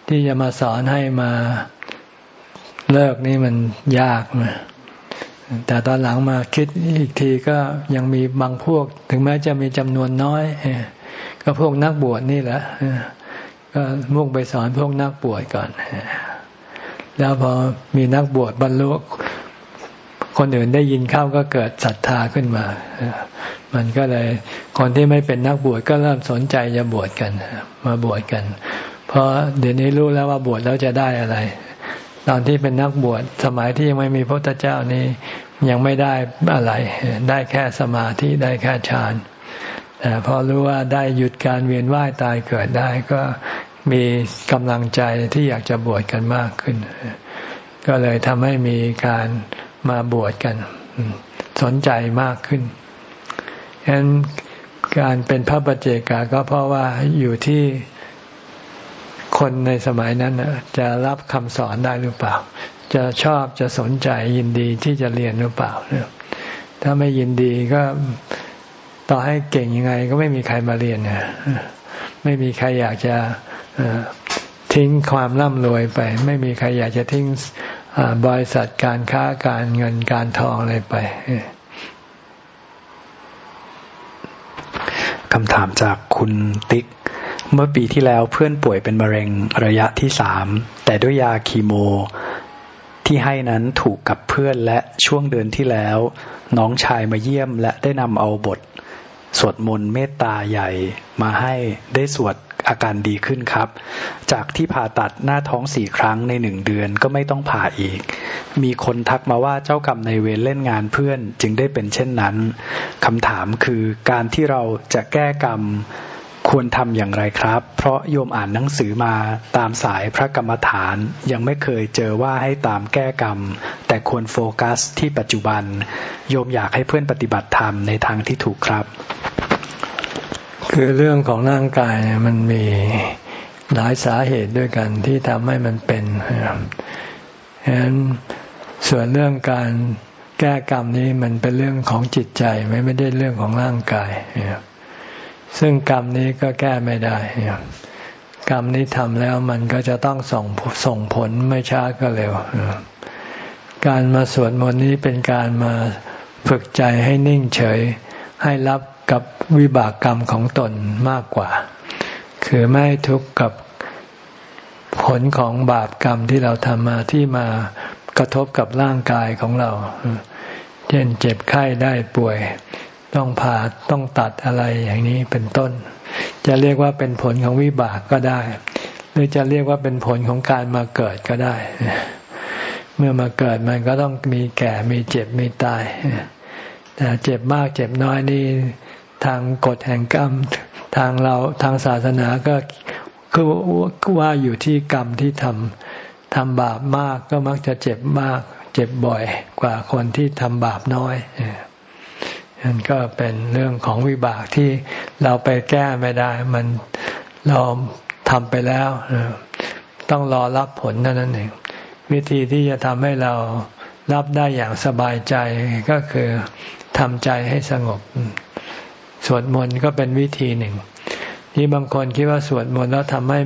ที่จะมาสอนให้มาเลิกนี่มันยากนะแต่ตอนหลังมาคิดอีกทีก็ยังมีบางพวก ถึงแม้จะมีจำนวนน้อย ก็พวกนักบวชนี่แหละก็มุ่งไปสอนพวกนักบวชก่อน แล้วพอมีนักบวชบรรลุ คนอื่นได้ยินเข้าก็เกิดศรัทธาขึ้นมา มันก็เลยคนที่ไม่เป็นนักบวชก็เริ่มสนใจจะบวชกัน มาบวชกัน เพราะเดี๋ยวนี้รู้แล้วว่าบวชแล้วจะได้อะไร ตอนที่เป็นนักบวชสมัยที่ยังไม่มีพระพุทธเจ้านี้ยังไม่ได้อะไร ได้แค่สมาธิได้แค่ฌานแต่พอรู้ว่าได้หยุดการเวียนว่ายตายเกิดได้ก็มีกำลังใจที่อยากจะบวชกันมากขึ้น ก็เลยทำให้มีการ มาบวชกัน สนใจมากขึ้นฉะนั้นการเป็นพระปัจเจกาก็เพราะว่าอยู่ที่คนในสมัยนั้นจะรับคำสอนได้หรือเปล่า จะชอบจะสนใจยินดีที่จะเรียนหรือเปล่า ถ้าไม่ยินดีก็ต่อให้เก่งยังไง ก็ไม่มีใครมาเรียนนะไม่มีใครอยากจะทิ้งความร่ำรวยไป ไม่มีใครอยากจะทิ้ง บริษัทการค้าการเงินการทองอะไรไปคำถามจากคุณติ๊ก เมื่อปีที่แล้วเพื่อนป่วยเป็นมะเร็งระยะที่สามแต่ด้วยยาคีโม ที่ให้นั้นถูกกับเพื่อนและช่วงเดือนที่แล้ว น้องชายมาเยี่ยมและได้นำเอาบท สวดมนต์เมตตาใหญ่มาให้ได้สวด อาการดีขึ้นครับ จากที่ผ่าตัดหน้าท้องสี่ครั้งในหนึ่งเดือนก็ไม่ต้องผ่าอีก มีคนทักมาว่าเจ้ากรรมในเวรเล่นงานเพื่อนจึงได้เป็นเช่นนั้นคำถามคือการที่เราจะแก้กรรมควรทำอย่างไรครับ เพราะโยมอ่านหนังสือมาตามสายพระกรรมฐาน ยังไม่เคยเจอว่าให้ตามแก้กรรม แต่ควรโฟกัสที่ปัจจุบัน โยมอยากให้เพื่อนปฏิบัติธรรมในทางที่ถูกครับ คือเรื่องของร่างกายมันมีหลายสาเหตุด้วยกันที่ทำให้มันเป็นฉะนั้นส่วนเรื่องการแก้กรรมนี้มันเป็นเรื่องของจิตใจไม่ไม่ได้เรื่องของร่างกาย ซึ่งกรรมนี้ก็แก้ไม่ได้ กรรมนี้ทำแล้วมันก็จะต้องส่งส่งผลไม่ช้าก็เร็ว การมาสวดมนต์นี้เป็นการมาฝึกใจให้นิ่งเฉย ให้รับ กับวิบากกรรมของตนมากกว่า คือไม่ทุกข์กับผลของบาปกรรมที่เราทำมาที่มากระทบกับร่างกายของเรา เช่นเจ็บไข้ได้ป่วย ต้องผ่าต้องตัดอะไรอย่างนี้เป็นต้น จะเรียกว่าเป็นผลของวิบากก็ได้ หรือจะเรียกว่าเป็นผลของการมาเกิดก็ได้ เมื่อมาเกิดมันก็ต้องมีแก่มีเจ็บมีตายแต่เจ็บมากเจ็บน้อยนี่ ทางกฎแห่งกรรม ทางเราทางศาสนาก็คือว่าอยู่ที่กรรมที่ทำทำบาปมากก็มักจะเจ็บมาก เจ็บบ่อยกว่าคนที่ทำบาปน้อยนั่นก็เป็นเรื่องของวิบากที่เราไปแก้ไม่ได้ มันเราทำไปแล้ว ต้องรอรับผลนั่นเองวิธีที่จะทำให้เรารับได้อย่างสบายใจก็คือทำใจให้สงบ สวดมนต์ก็เป็นวิธีหนึ่ง ที่บางคนคิดว่าสวดมนต์แล้วทำให้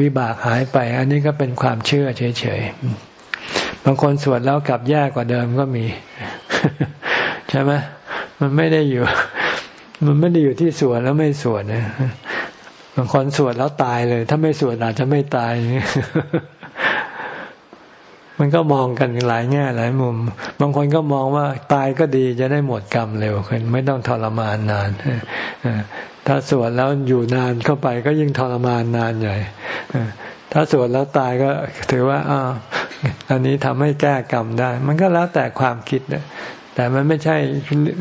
วิบากหายไป อันนี้ก็เป็นความเชื่อเฉยๆ บางคนสวดแล้วกลับแย่กว่าเดิมก็มี ใช่ไหมมันไม่ได้อยู่ มันไม่ได้อยู่ที่สวดแล้วไม่สวดนะบางคนสวดแล้วตายเลย ถ้าไม่สวดอาจจะไม่ตาย มันก็มองกันหลายแง่หลายมุม บางคนก็มองว่าตายก็ดีจะได้หมดกรรมเร็วขึ้น ไม่ต้องทรมานนานถ้าสวดแล้วอยู่นานเข้าไปก็ยิ่งทรมานนานใหญ่ถ้าสวดแล้วตายก็ถือว่าอ่าอันนี้ทำให้แก้กรรมได้ มันก็แล้วแต่ความคิดแต่มันไม่ใช่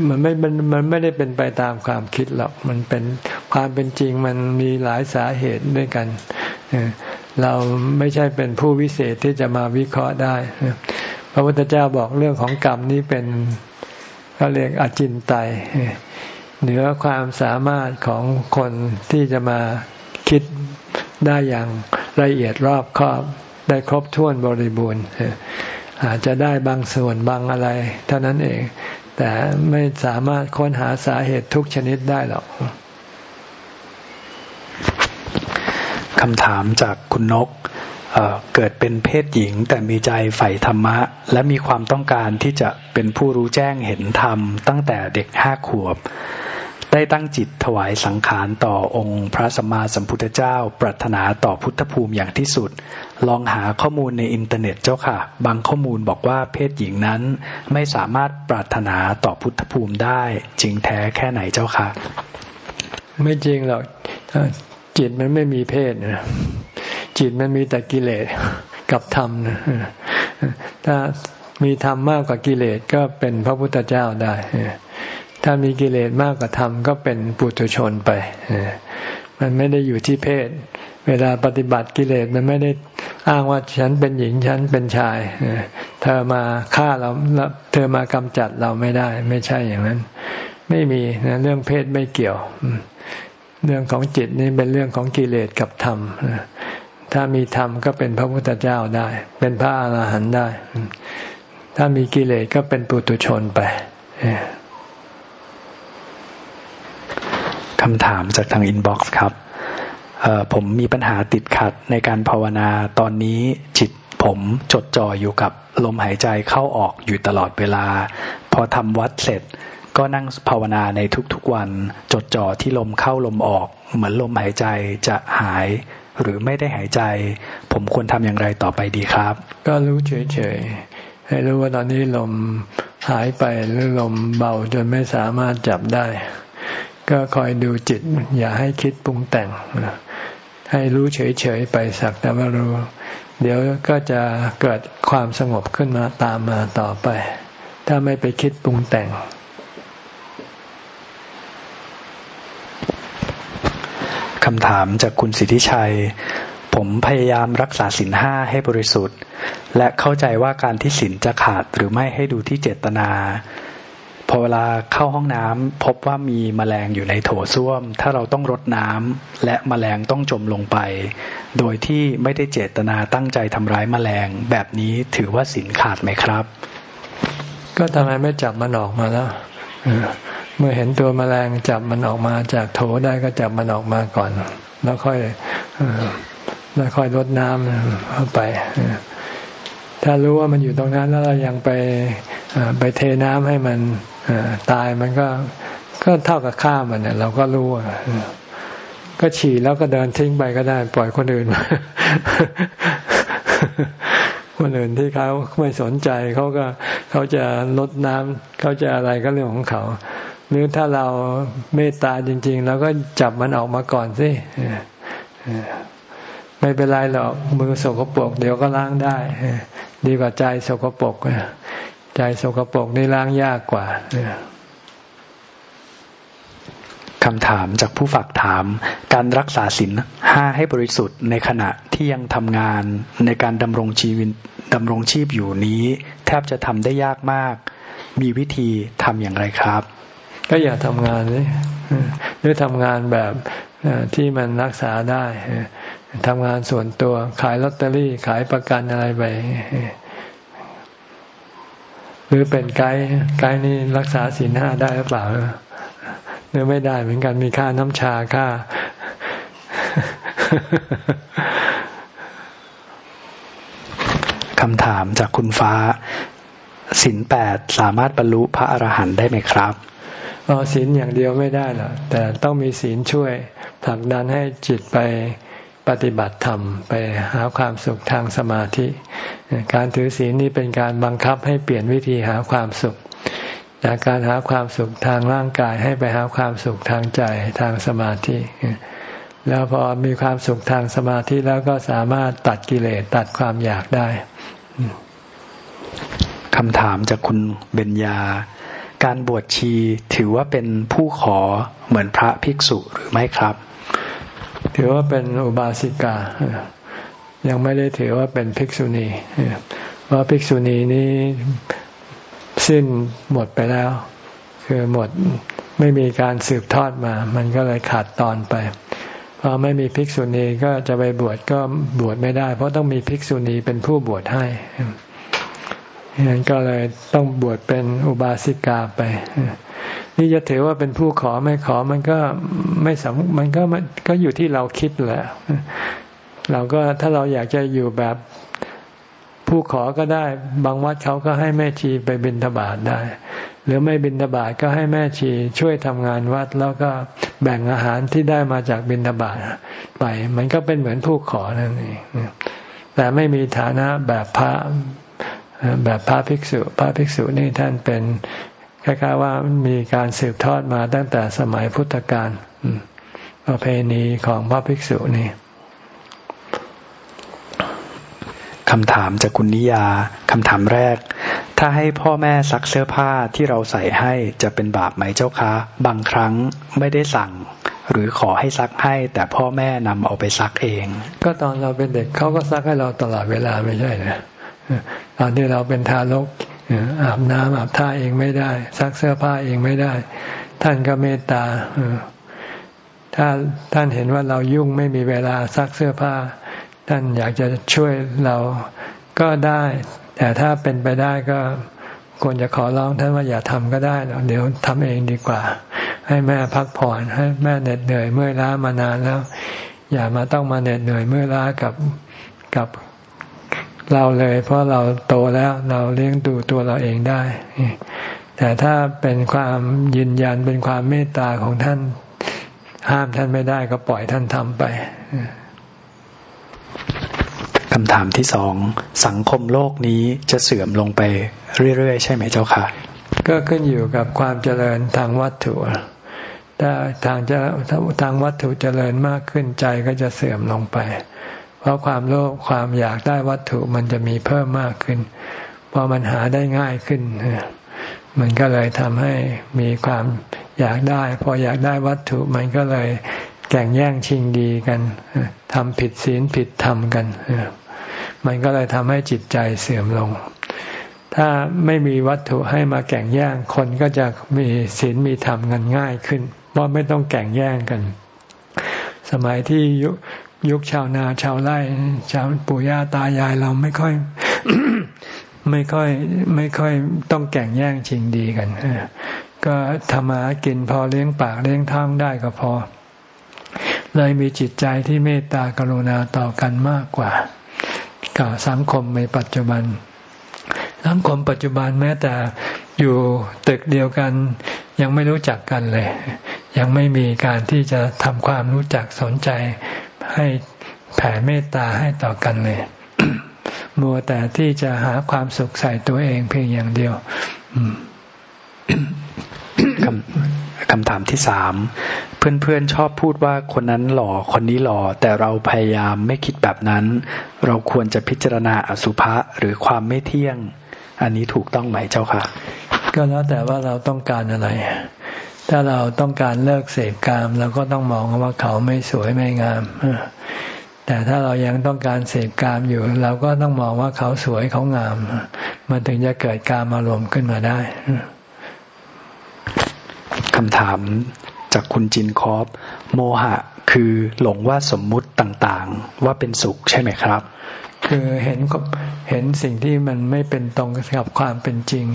มันไม่ มันมันไม่ได้เป็นไปตามความคิดหรอก มันเป็นความเป็นจริงมันมีหลายสาเหตุด้วยกัน เราไม่ใช่เป็นผู้วิเศษที่จะมาวิเคราะห์ได้ พระพุทธเจ้าบอกเรื่องของกรรมนี้เป็นเขาเรียกอจินไตยเหนือความสามารถของคนที่จะมาคิดได้อย่างละเอียดรอบครอบได้ครบถ้วนบริบูรณ์อาจจะได้บางส่วนบางอะไร เท่านั้นเอง แต่ไม่สามารถค้นหาสาเหตุทุกชนิดได้หรอก คำถามจากคุณนกเเกิดเป็นเพศหญิง แต่มีใจใฝ่ธรรมะ และมีความต้องการที่จะเป็นผู้รู้แจ้งเห็นธรรม ตั้งแต่เด็กห้าขวบ ได้ตั้งจิตถวายสังขารต่อองค์พระสัมมาสัมพุทธเจ้า ปรารถนาต่อพุทธภูมิอย่างที่สุด ลองหาข้อมูลในอินเทอร์เน็ตเจ้าค่ะ บางข้อมูลบอกว่าเพศหญิงนั้นไม่สามารถปรารถนาต่อพุทธภูมิได้ จริงแท้แค่ไหนเจ้าค่ะ ไม่จริงหรอก จิตมันไม่มีเพศนะจิตมันมีแต่กิเลสกับธรรมนะถ้ามีธรรมมากกว่ากิเลสก็เป็นพระพุทธเจ้าได้ ถ้ามีกิเลสมากกว่าธรรมก็เป็นปุถุชนไป มันไม่ได้อยู่ที่เพศ เวลาปฏิบัติกิเลสมันไม่ได้อ้างว่าฉันเป็นหญิงฉันเป็นชาย เธอมาฆ่าเรา เธอมากำจัดเราไม่ได้ ไม่ใช่อย่างนั้น ไม่มีนะเรื่องเพศไม่เกี่ยว เรื่องของจิตนี่เป็นเรื่องของกิเลสกับธรรมถ้ามีธรรมก็เป็นพระพุทธเจ้าได้ เป็นพระอรหันต์ได้ ถ้ามีกิเลสก็เป็นปุถุชนไปคำถามจากทาง inbox ครับผมมีปัญหาติดขัดในการภาวนาตอนนี้จิตผมจดจ่ออยู่กับลมหายใจเข้าออกอยู่ตลอดเวลา พอทำวัตรเสร็จ ก็นั่งภาวนาในทุกๆวัน จดจ่อที่ลมเข้าลมออก เหมือนลมหายใจจะหาย หรือไม่ได้หายใจ ผมควรทำอย่างไรต่อไปดีครับ ก็รู้เฉยๆให้รู้ว่าตอนนี้ลมหายไปหรือลมเบาจนไม่สามารถจับได้ ก็คอยดูจิต อย่าให้คิดปรุงแต่ง ให้รู้เฉยๆไปสักแต่ว่ารู้ เดี๋ยวก็จะเกิดความสงบขึ้นมาตามมาต่อไป ถ้าไม่ไปคิดปรุงแต่งำถามจากคุณสิทธิชัย ผมพยายามรักษาสินห้าให้บริสุทธิ์ และเข้าใจว่าการที่สินจะขาดหรือไม่ให้ดูที่เจตนาพอเวลาเข้าห้องน้ำพบว่ามีมแมลงอยู่ในโถส้วม ถ้าเราต้องรดน้ำและมแมลงต้องจมลงไป โดยที่ไม่ได้เจตนาตั้งใจทำร้ายมแมลง แบบนี้ถือว่าสินขาดไหมครับ ก็ทำไมไม่จับมันออกมาแล้ว เมื่อเห็นตัวแมลงจับมันออกมาจากโถได้ก็จับมันออกมาก่อน แล้วค่อยแล้วค่อยลดน้ำเข้าไป ถ้ารู้ว่ามันอยู่ตรงนั้นแล้วเรายังไปไปเทน้ำให้มันตายมันก็ก็เท่ากับฆ่ามันเนี่ยเราก็รู้ก็ฉี่แล้วก็เดินทิ้งไปก็ได้ ปล่อยคนอื่นคนอื่นที่เขาไม่สนใจเขาก็เขาจะลดน้ำเขาจะอะไรก็เรื่องของเขา หรือถ้าเราเมตตาจริง ๆ เราก็จับมันออกมาก่อนสิไม่เป็นไรหรอกมือสกปรกเดี๋ยวก็ล้างได้ ดีกว่าใจสกปรกใจสกปรกนี่ล้างยากกว่าคำถามจากผู้ฝากถาม การรักษาศีลห้าให้บริสุทธิ์ในขณะที่ยังทำงานในการดำรงชีวิตดำรงชีพอยู่นี้ แทบจะทำได้ยากมาก มีวิธีทำอย่างไรครับ ก็อย่าทำงานเลยหรือทำงานแบบที่มันรักษาได้ทำงานส่วนตัวขายลอตเตอรี่ขายประกันอะไรไปหรือเป็นไกด์ไกด์นี่รักษาศีลห้าได้หรือเปล่าหรือไม่ได้เหมือนกันมีค่าน้ำชาค่า คำถามจากคุณฟ้าศีลแปดสามารถบรรลุพระอรหันต์ได้ไหมครับ อ๋อศีลอย่างเดียวไม่ได้หรอกแต่ต้องมีศีลช่วยผลักดันให้จิตไปปฏิบัติธรรมไปหาความสุขทางสมาธิ การถือศีลนี้เป็นการบังคับให้เปลี่ยนวิธีหาความสุข จากการหาความสุขทางร่างกายให้ไปหาความสุขทางใจทางสมาธิ แล้วพอมีความสุขทางสมาธิแล้วก็สามารถตัดกิเลสตัดความอยากได้คำถามจากคุณเบญญา การบวชชีถือว่าเป็นผู้ขอเหมือนพระภิกษุหรือไม่ครับ ถือว่าเป็นอุบาสิกา ยังไม่ได้ถือว่าเป็นภิกษุณีเพราะภิกษุณีนี้สิ้นหมดไปแล้ว คือหมดไม่มีการสืบทอดมา มันก็เลยขาดตอนไปพอไม่มีภิกษุณีก็จะไปบวชก็บวชไม่ได้ เพราะต้องมีภิกษุณีเป็นผู้บวชให้ นั้นก็เลยต้องบวชเป็นอุบาสิกาไป นี่จะถือว่าเป็นผู้ขอไม่ขอมันก็ไม่สำมันก็มันก็อยู่ที่เราคิดแหละ เราก็ถ้าเราอยากจะอยู่แบบผู้ขอก็ได้ บางวัดเขาก็ให้แม่ชีไปบิณฑบาตได้ หรือไม่บิณฑบาตก็ให้แม่ชีช่วยทำงานวัด แล้วก็แบ่งอาหารที่ได้มาจากบิณฑบาตไป มันก็เป็นเหมือนผู้ขอนั่นเองแต่ไม่มีฐานะแบบพระ แบบพระภิกษุ พระภิกษุนี่ท่านเป็นคล้ายๆว่ามีการสืบทอดมาตั้งแต่สมัยพุทธกาลประเพณีของพระภิกษุนี่คำถามจากคุณนิยาคำถามแรก ถ้าให้พ่อแม่ซักเสื้อผ้าที่เราใส่ให้จะเป็นบาปไหมเจ้าคะ บางครั้งไม่ได้สั่ง หรือขอให้ซักให้ แต่พ่อแม่นำเอาไปซักเอง ก็ตอนเราเป็นเด็กเขาก็ซักให้เราตลอดเวลาไม่ใช่เหรอ ตอนที่เราเป็นทารกอาบน้ำอาบท่าเองไม่ได้ ซักเสื้อผ้าเองไม่ได้ ท่านก็เมตตาถ้าท่านเห็นว่าเรายุ่งไม่มีเวลาซักเสื้อผ้า ท่านอยากจะช่วยเราก็ได้ แต่ถ้าเป็นไปได้ก็ควรจะขอร้องท่านว่าอย่าทำก็ได้เดี๋ยวทำเองดีกว่า ให้แม่พักผ่อนให้แม่เหน็ดเหนื่อยเมื่อยล้ามานานแล้ว อย่ามาต้องมาเหน็ดเหนื่อยเมื่อยล้ากับกับ เราเลย เพราะเราโตแล้วเราเลี้ยงดูตัวเราเองได้ แต่ถ้าเป็นความยืนยันเป็นความเมตตาของท่าน ห้ามท่านไม่ได้ก็ปล่อยท่านทำไปคำถามที่สองสังคมโลกนี้จะเสื่อมลงไปเรื่อยๆ ใช่ไหมเจ้าค่ะก็ขึ้นอยู่กับความเจริญทางวัตถุถ้าทางจะทางวัตถุเจริญมากขึ้นใจก็จะเสื่อมลงไป เพราะความโลภความอยากได้วัตถุมันจะมีเพิ่มมากขึ้นพอมันหาได้ง่ายขึ้น มันก็เลยทำให้มีความอยากได้ พออยากได้วัตถุมันก็เลยแข่งแย่งชิงดีกันทำผิดศีลผิดธรรมกัน มันก็เลยทำให้จิตใจเสื่อมลง ถ้าไม่มีวัตถุให้มาแข่งแย่งคนก็จะมีศีลมีธรรมกันง่ายขึ้น เพราะไม่ต้องแข่งแย่งกัน สมัยที่ยุ ยุคชาวนาชาวไร่ชาวปู่ย่าตายายเราไม่ค่อย ไม่ค่อยไม่ค่อยต้องแข่งแย่งชิงดีกันก็ทำมากินพอเลี้ยงปากเลี้ยงท้องได้ก็พอ เลยมีจิตใจที่เมตตากรุณาต่อกันมากกว่ากับสังคมในปัจจุบัน สังคมปัจจุบันแม้แต่อยู่ตึกเดียวกัน ยังไม่รู้จักกันเลย ยังไม่มีการที่จะทำความรู้จักสนใจ ให้แผ่เมตตาให้ต่อกันเลยมัวแต่ที่จะหาความสุขใส่ตัวเองเพียงอย่างเดียวคำคำถามที่สามเพื่อนๆชอบพูดว่าคนนั้นหล่อคนนี้หล่อแต่เราพยายามไม่คิดแบบนั้น เราควรจะพิจารณาอสุภะหรือความไม่เที่ยง อันนี้ถูกต้องไหมเจ้าค่ะ ก็แล้วแต่ว่าเราต้องการอะไร ถ้าเราต้องการเลิกเสพกามเราก็ต้องมองว่าเขาไม่สวยไม่งาม แต่ถ้าเรายังต้องการเสพกามอยู่ เราก็ต้องมองว่าเขาสวยเขางาม มันถึงจะเกิดการอารมณ์ขึ้นมาได้คำถามจากคุณจินคอปโมหะคือหลงว่าสมมุติต่างๆ ว่าเป็นสุขใช่ไหมครับ คือเห็นเห็นสิ่งที่มันไม่เป็นตรงกับความเป็นจริง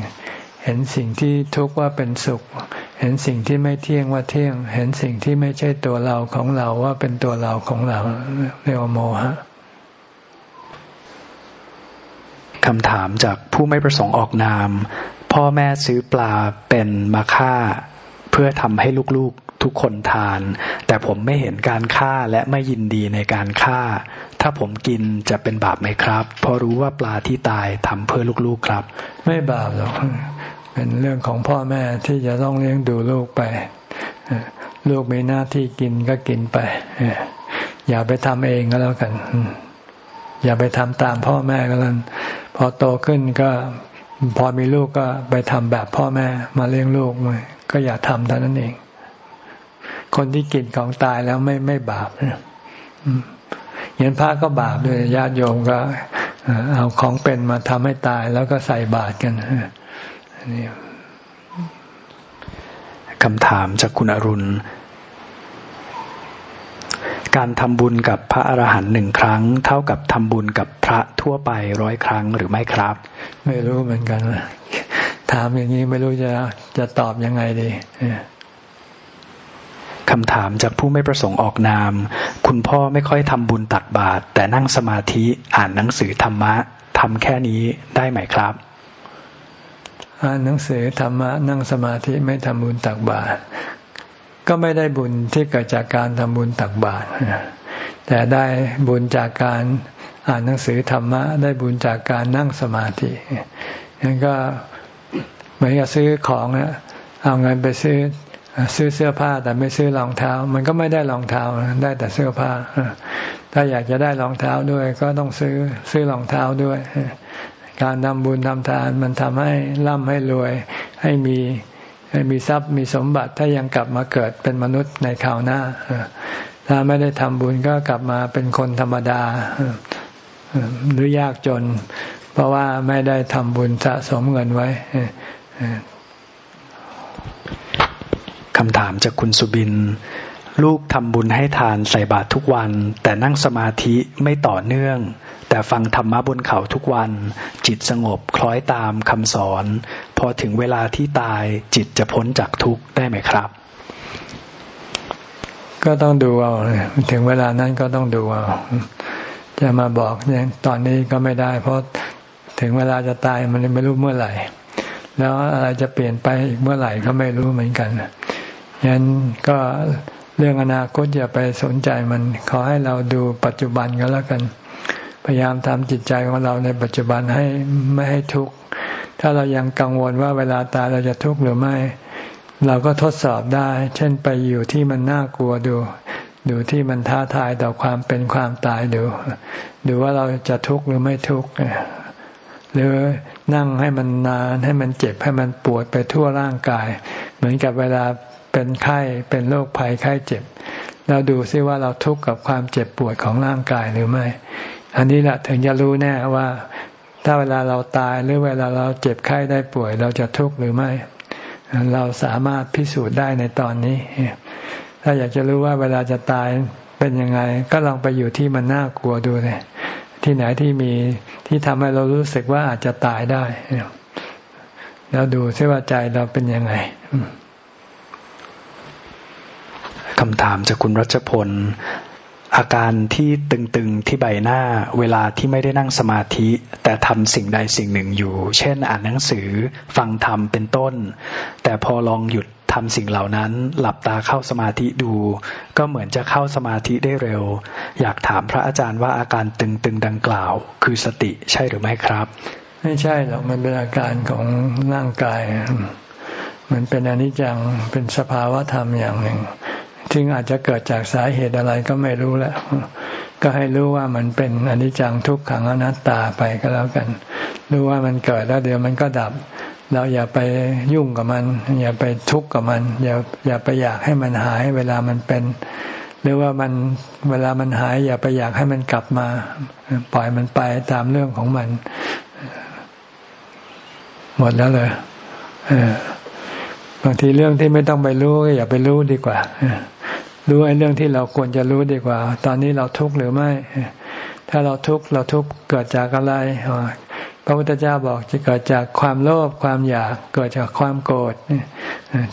เห็นสิ่งที่ทุกข์ว่าเป็นสุข เห็นสิ่งที่ไม่เที่ยงว่าเที่ยง เห็นสิ่งที่ไม่ใช่ตัวเราของเราว่าเป็นตัวเราของเราเรียกว่าโมหะคำถามจากผู้ไม่ประสงค์ออกนาม พ่อแม่ซื้อปลาเป็นมาฆ่า เพื่อทำให้ลูกๆทุกคนทาน แต่ผมไม่เห็นการฆ่าและไม่ยินดีในการฆ่า ถ้าผมกินจะเป็นบาปไหมครับ เพราะรู้ว่าปลาที่ตายทำเพื่อลูกๆครับ ไม่บาปหรอก เป็นเรื่องของพ่อแม่ที่จะต้องเลี้ยงดูลูกไป ลูกมีหน้าที่กินก็กินไป อย่าไปทำเองก็แล้วกัน อย่าไปทำตามพ่อแม่ก็แล้วพอโตขึ้นก็พอมีลูกก็ไปทำแบบพ่อแม่มาเลี้ยงลูกก็อย่าทำเท่านั้นเอง คนที่กินของตายแล้วไม่ไม่บาปเห็นพระก็บาปเลยญาติโยมก็เอาของเป็นมาทำให้ตายแล้วก็ใส่บาตรกัน นี่คำถามจากคุณอรุณ การทำบุญกับพระอรหันต์หนึ่งครั้ง เท่ากับทำบุญกับพระทั่วไปร้อยครั้งหรือไม่ครับ ไม่รู้เหมือนกัน ถามอย่างนี้ไม่รู้จะจะตอบยังไงดีคำถามจากผู้ไม่ประสงค์ออกนาม คุณพ่อไม่ค่อยทำบุญตักบาตรแต่นั่งสมาธิอ่านหนังสือธรรมะทำแค่นี้ได้ไหมครับ อ่านหนังสือธรรมะนั่งสมาธิไม่ทำบุญตักบาตรก็ไม่ได้บุญที่เกิดจากการทำบุญตักบาตรแต่ได้บุญจากการอ่านหนังสือธรรมะ ได้บุญจากการนั่งสมาธินั่นก็เหมือนกับซื้อของนะเอาเงินไปซื้อซื้อเสื้อผ้าแต่ไม่ซื้อรองเท้า มันก็ไม่ได้รองเท้าได้แต่เสื้อผ้า ถ้าอยากจะได้รองเท้าด้วย ก็ต้องซื้อซื้อรองเท้าด้วย การทำบุญทำทานมันทำให้ร่ำให้รวย ให้มีให้มีทรัพย์มีสมบัติถ้ายังกลับมาเกิดเป็นมนุษย์ในคราวหน้า ถ้าไม่ได้ทำบุญก็กลับมาเป็นคนธรรมดาหรือยากจน เพราะว่าไม่ได้ทำบุญสะสมเงินไว้คำถามจากคุณสุบิน ลูกทำบุญให้ทานใส่บาตรทุกวัน แต่นั่งสมาธิไม่ต่อเนื่อง แต่ฟังธรรมะบนเขาทุกวัน จิตสงบคล้อยตามคำสอน พอถึงเวลาที่ตายจิตจะพ้นจากทุกข์ได้ไหมครับ ก็ต้องดูเอาถึงเวลานั้นก็ต้องดูเอาจะมาบอกอย่างตอนนี้ก็ไม่ได้ เพราะถึงเวลาจะตายมันไม่รู้เมื่อไหร่ แล้วอะไรจะเปลี่ยนไปอีกเมื่อไหร่ก็ไม่รู้เหมือนกันยันก็เรื่องอนาคตอย่าไปสนใจมัน ขอให้เราดูปัจจุบันก็แล้วกัน พยายามทำจิตใจของเราในปัจจุบันให้ไม่ให้ทุกข์ถ้าเรายังกังวลว่าเวลาตายเราจะทุกข์หรือไม่ เราก็ทดสอบได้ เช่นไปอยู่ที่มันน่ากลัวดู ดูที่มันท้าทายต่อความเป็นความตายดูดูว่าเราจะทุกข์หรือไม่ทุกข์หรือนั่งให้มันนานให้มันเจ็บให้มันปวดไปทั่วร่างกาย เหมือนกับเวลาเป็นไข้เป็นโรคภัยไข้เจ็บ เราดูซิว่าเราทุกข์กับความเจ็บปวดของร่างกายหรือไม่ อันนี้แหละถึงจะรู้แน่ว่า ถ้าเวลาเราตายหรือเวลาเราเจ็บไข้ได้ป่วย เราจะทุกข์หรือไม่ เราสามารถพิสูจน์ได้ในตอนนี้ ถ้าอยากจะรู้ว่าเวลาจะตายเป็นยังไง ก็ลองไปอยู่ที่มันน่ากลัวดูเลยที่ไหนที่มีที่ทำให้เรารู้สึกว่าอาจจะตายได้แล้วดูซิว่าใจเราเป็นยังไงคำถามจากคุณรัชพล อาการที่ตึงๆที่ใบหน้าเวลาที่ไม่ได้นั่งสมาธิ แต่ทำสิ่งใดสิ่งหนึ่งอยู่ เช่น อ่านหนังสือฟังธรรมเป็นต้น แต่พอลองหยุดทำสิ่งเหล่านั้น หลับตาเข้าสมาธิดู ก็เหมือนจะเข้าสมาธิได้เร็ว อยากถามพระอาจารย์ว่าอาการตึงๆดังกล่าว คือสติใช่หรือไม่ครับ ไม่ใช่หรอกมันเป็นอาการของร่างกาย มันเป็นอนิจจังเป็นสภาวะธรรมอย่างหนึ่ง ซึ่งอาจจะเกิดจากสาเหตุอะไรก็ไม่รู้แล้ว ก็ให้รู้ว่ามันเป็นอนิจจังทุกขังอนัตตาไปก็แล้วกัน รู้ว่ามันเกิดแล้วเดี๋ยวมันก็ดับ เราอย่าไปยุ่งกับมัน อย่าไปทุกข์กับมัน อย่าอย่าไปอยากให้มันหายเวลามันเป็น หรือว่ามันเวลามันหาย อย่าไปอยากให้มันกลับมา ปล่อยมันไปตามเรื่องของมัน หมดแล้วเลยบางทีเรื่องที่ไม่ต้องไปรู้ก็อย่าไปรู้ดีกว่า รู้ไอ้เรื่องที่เราควรจะรู้ดีกว่า ตอนนี้เราทุกข์หรือไม่ ถ้าเราทุกข์เราทุกข์เกิดจากอะไรพระพุทธเจ้าบอกจะเกิดจากความโลภความอยากเกิดจากความโกรธ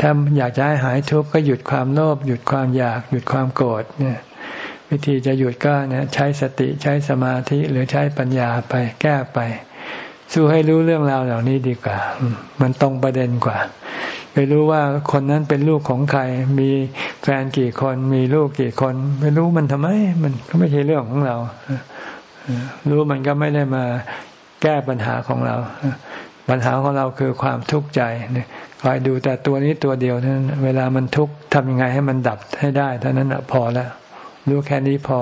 ถ้าอยากจะให้หายทุกข์ก็หยุดความโลภหยุดความอยากหยุดความโกรธเนี่ยวิธีจะหยุดก็เนี่ยใช้สติใช้สมาธิหรือใช้ปัญญาไปแก้ไป สู้ให้รู้เรื่องราวเหล่านี้ดีกว่า มันตรงประเด็นกว่า ไปรู้ว่าคนนั้นเป็นลูกของใคร มีแฟนกี่คน มีลูกกี่คนไม่รู้มันทำไม มันก็ไม่ใช่เรื่องของเรา รู้มันก็ไม่ได้มาแก้ปัญหาของเรา ปัญหาของเราคือความทุกข์ใจคอยดูแต่ตัวนี้ตัวเดียวนั้น เวลามันทุกข์ทำยังไงให้มันดับให้ได้เท่านั้นพอแล้ว รู้แค่นี้พอ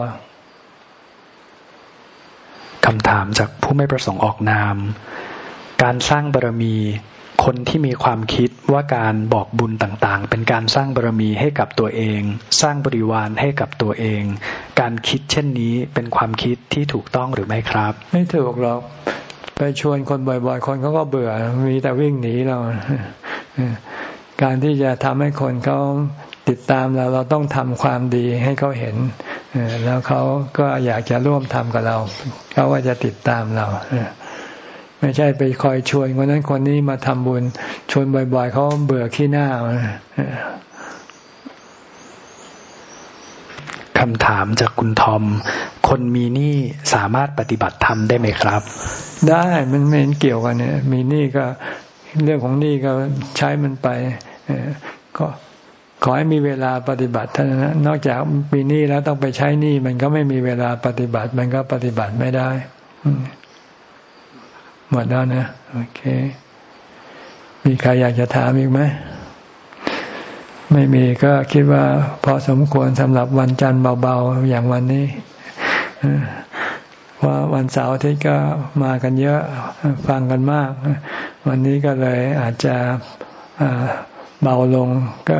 คำถามจากผู้ไม่ประสงค์ออกนาม การสร้างบารมี คนที่มีความคิดว่าการบอกบุญต่างๆ เป็นการสร้างบารมีให้กับตัวเอง สร้างบริวารให้กับตัวเอง การคิดเช่นนี้เป็นความคิดที่ถูกต้องหรือไม่ครับ ไม่ถูกหรอกไปชวนคนบ่อยๆ คนเขาก็เบื่อ มีแต่วิ่งหนีเรา การที่จะทำให้คนเขา ติดตามเราเราต้องทำความดีให้เขาเห็นแล้วเขาก็อยากจะร่วมทำกับเราเขาว่าจะติดตามเราไม่ใช่ไปคอยชวนคนนั้นคนนี้มาทำบุญชวนบ่อย ๆเขาเบื่อขี้หน้าคำถามจากคุณทอม คนมีหนี้สามารถปฏิบัติธรรมได้ไหมครับ ได้มันไม่เกี่ยวกันเนี่ย มีหนี้ก็เรื่องของหนี้ก็ใช้มันไปก็ ขอให้มีเวลาปฏิบัติเท่านั้นนอกจากมีหนี้แล้วต้องไปใช้หนี้มันก็ไม่มีเวลาปฏิบัติ มันก็ปฏิบัติไม่ได้หมดแล้วนะโอเค มีใครอยากจะถามอีกไหมไม่มีก็คิดว่าพอสมควรสำหรับวันจันทร์เบาๆอย่างวันนี้ว่าวันเสาร์อาที่ก็มากันเยอะฟังกันมาก วันนี้ก็เลยอาจจะเบาลงก็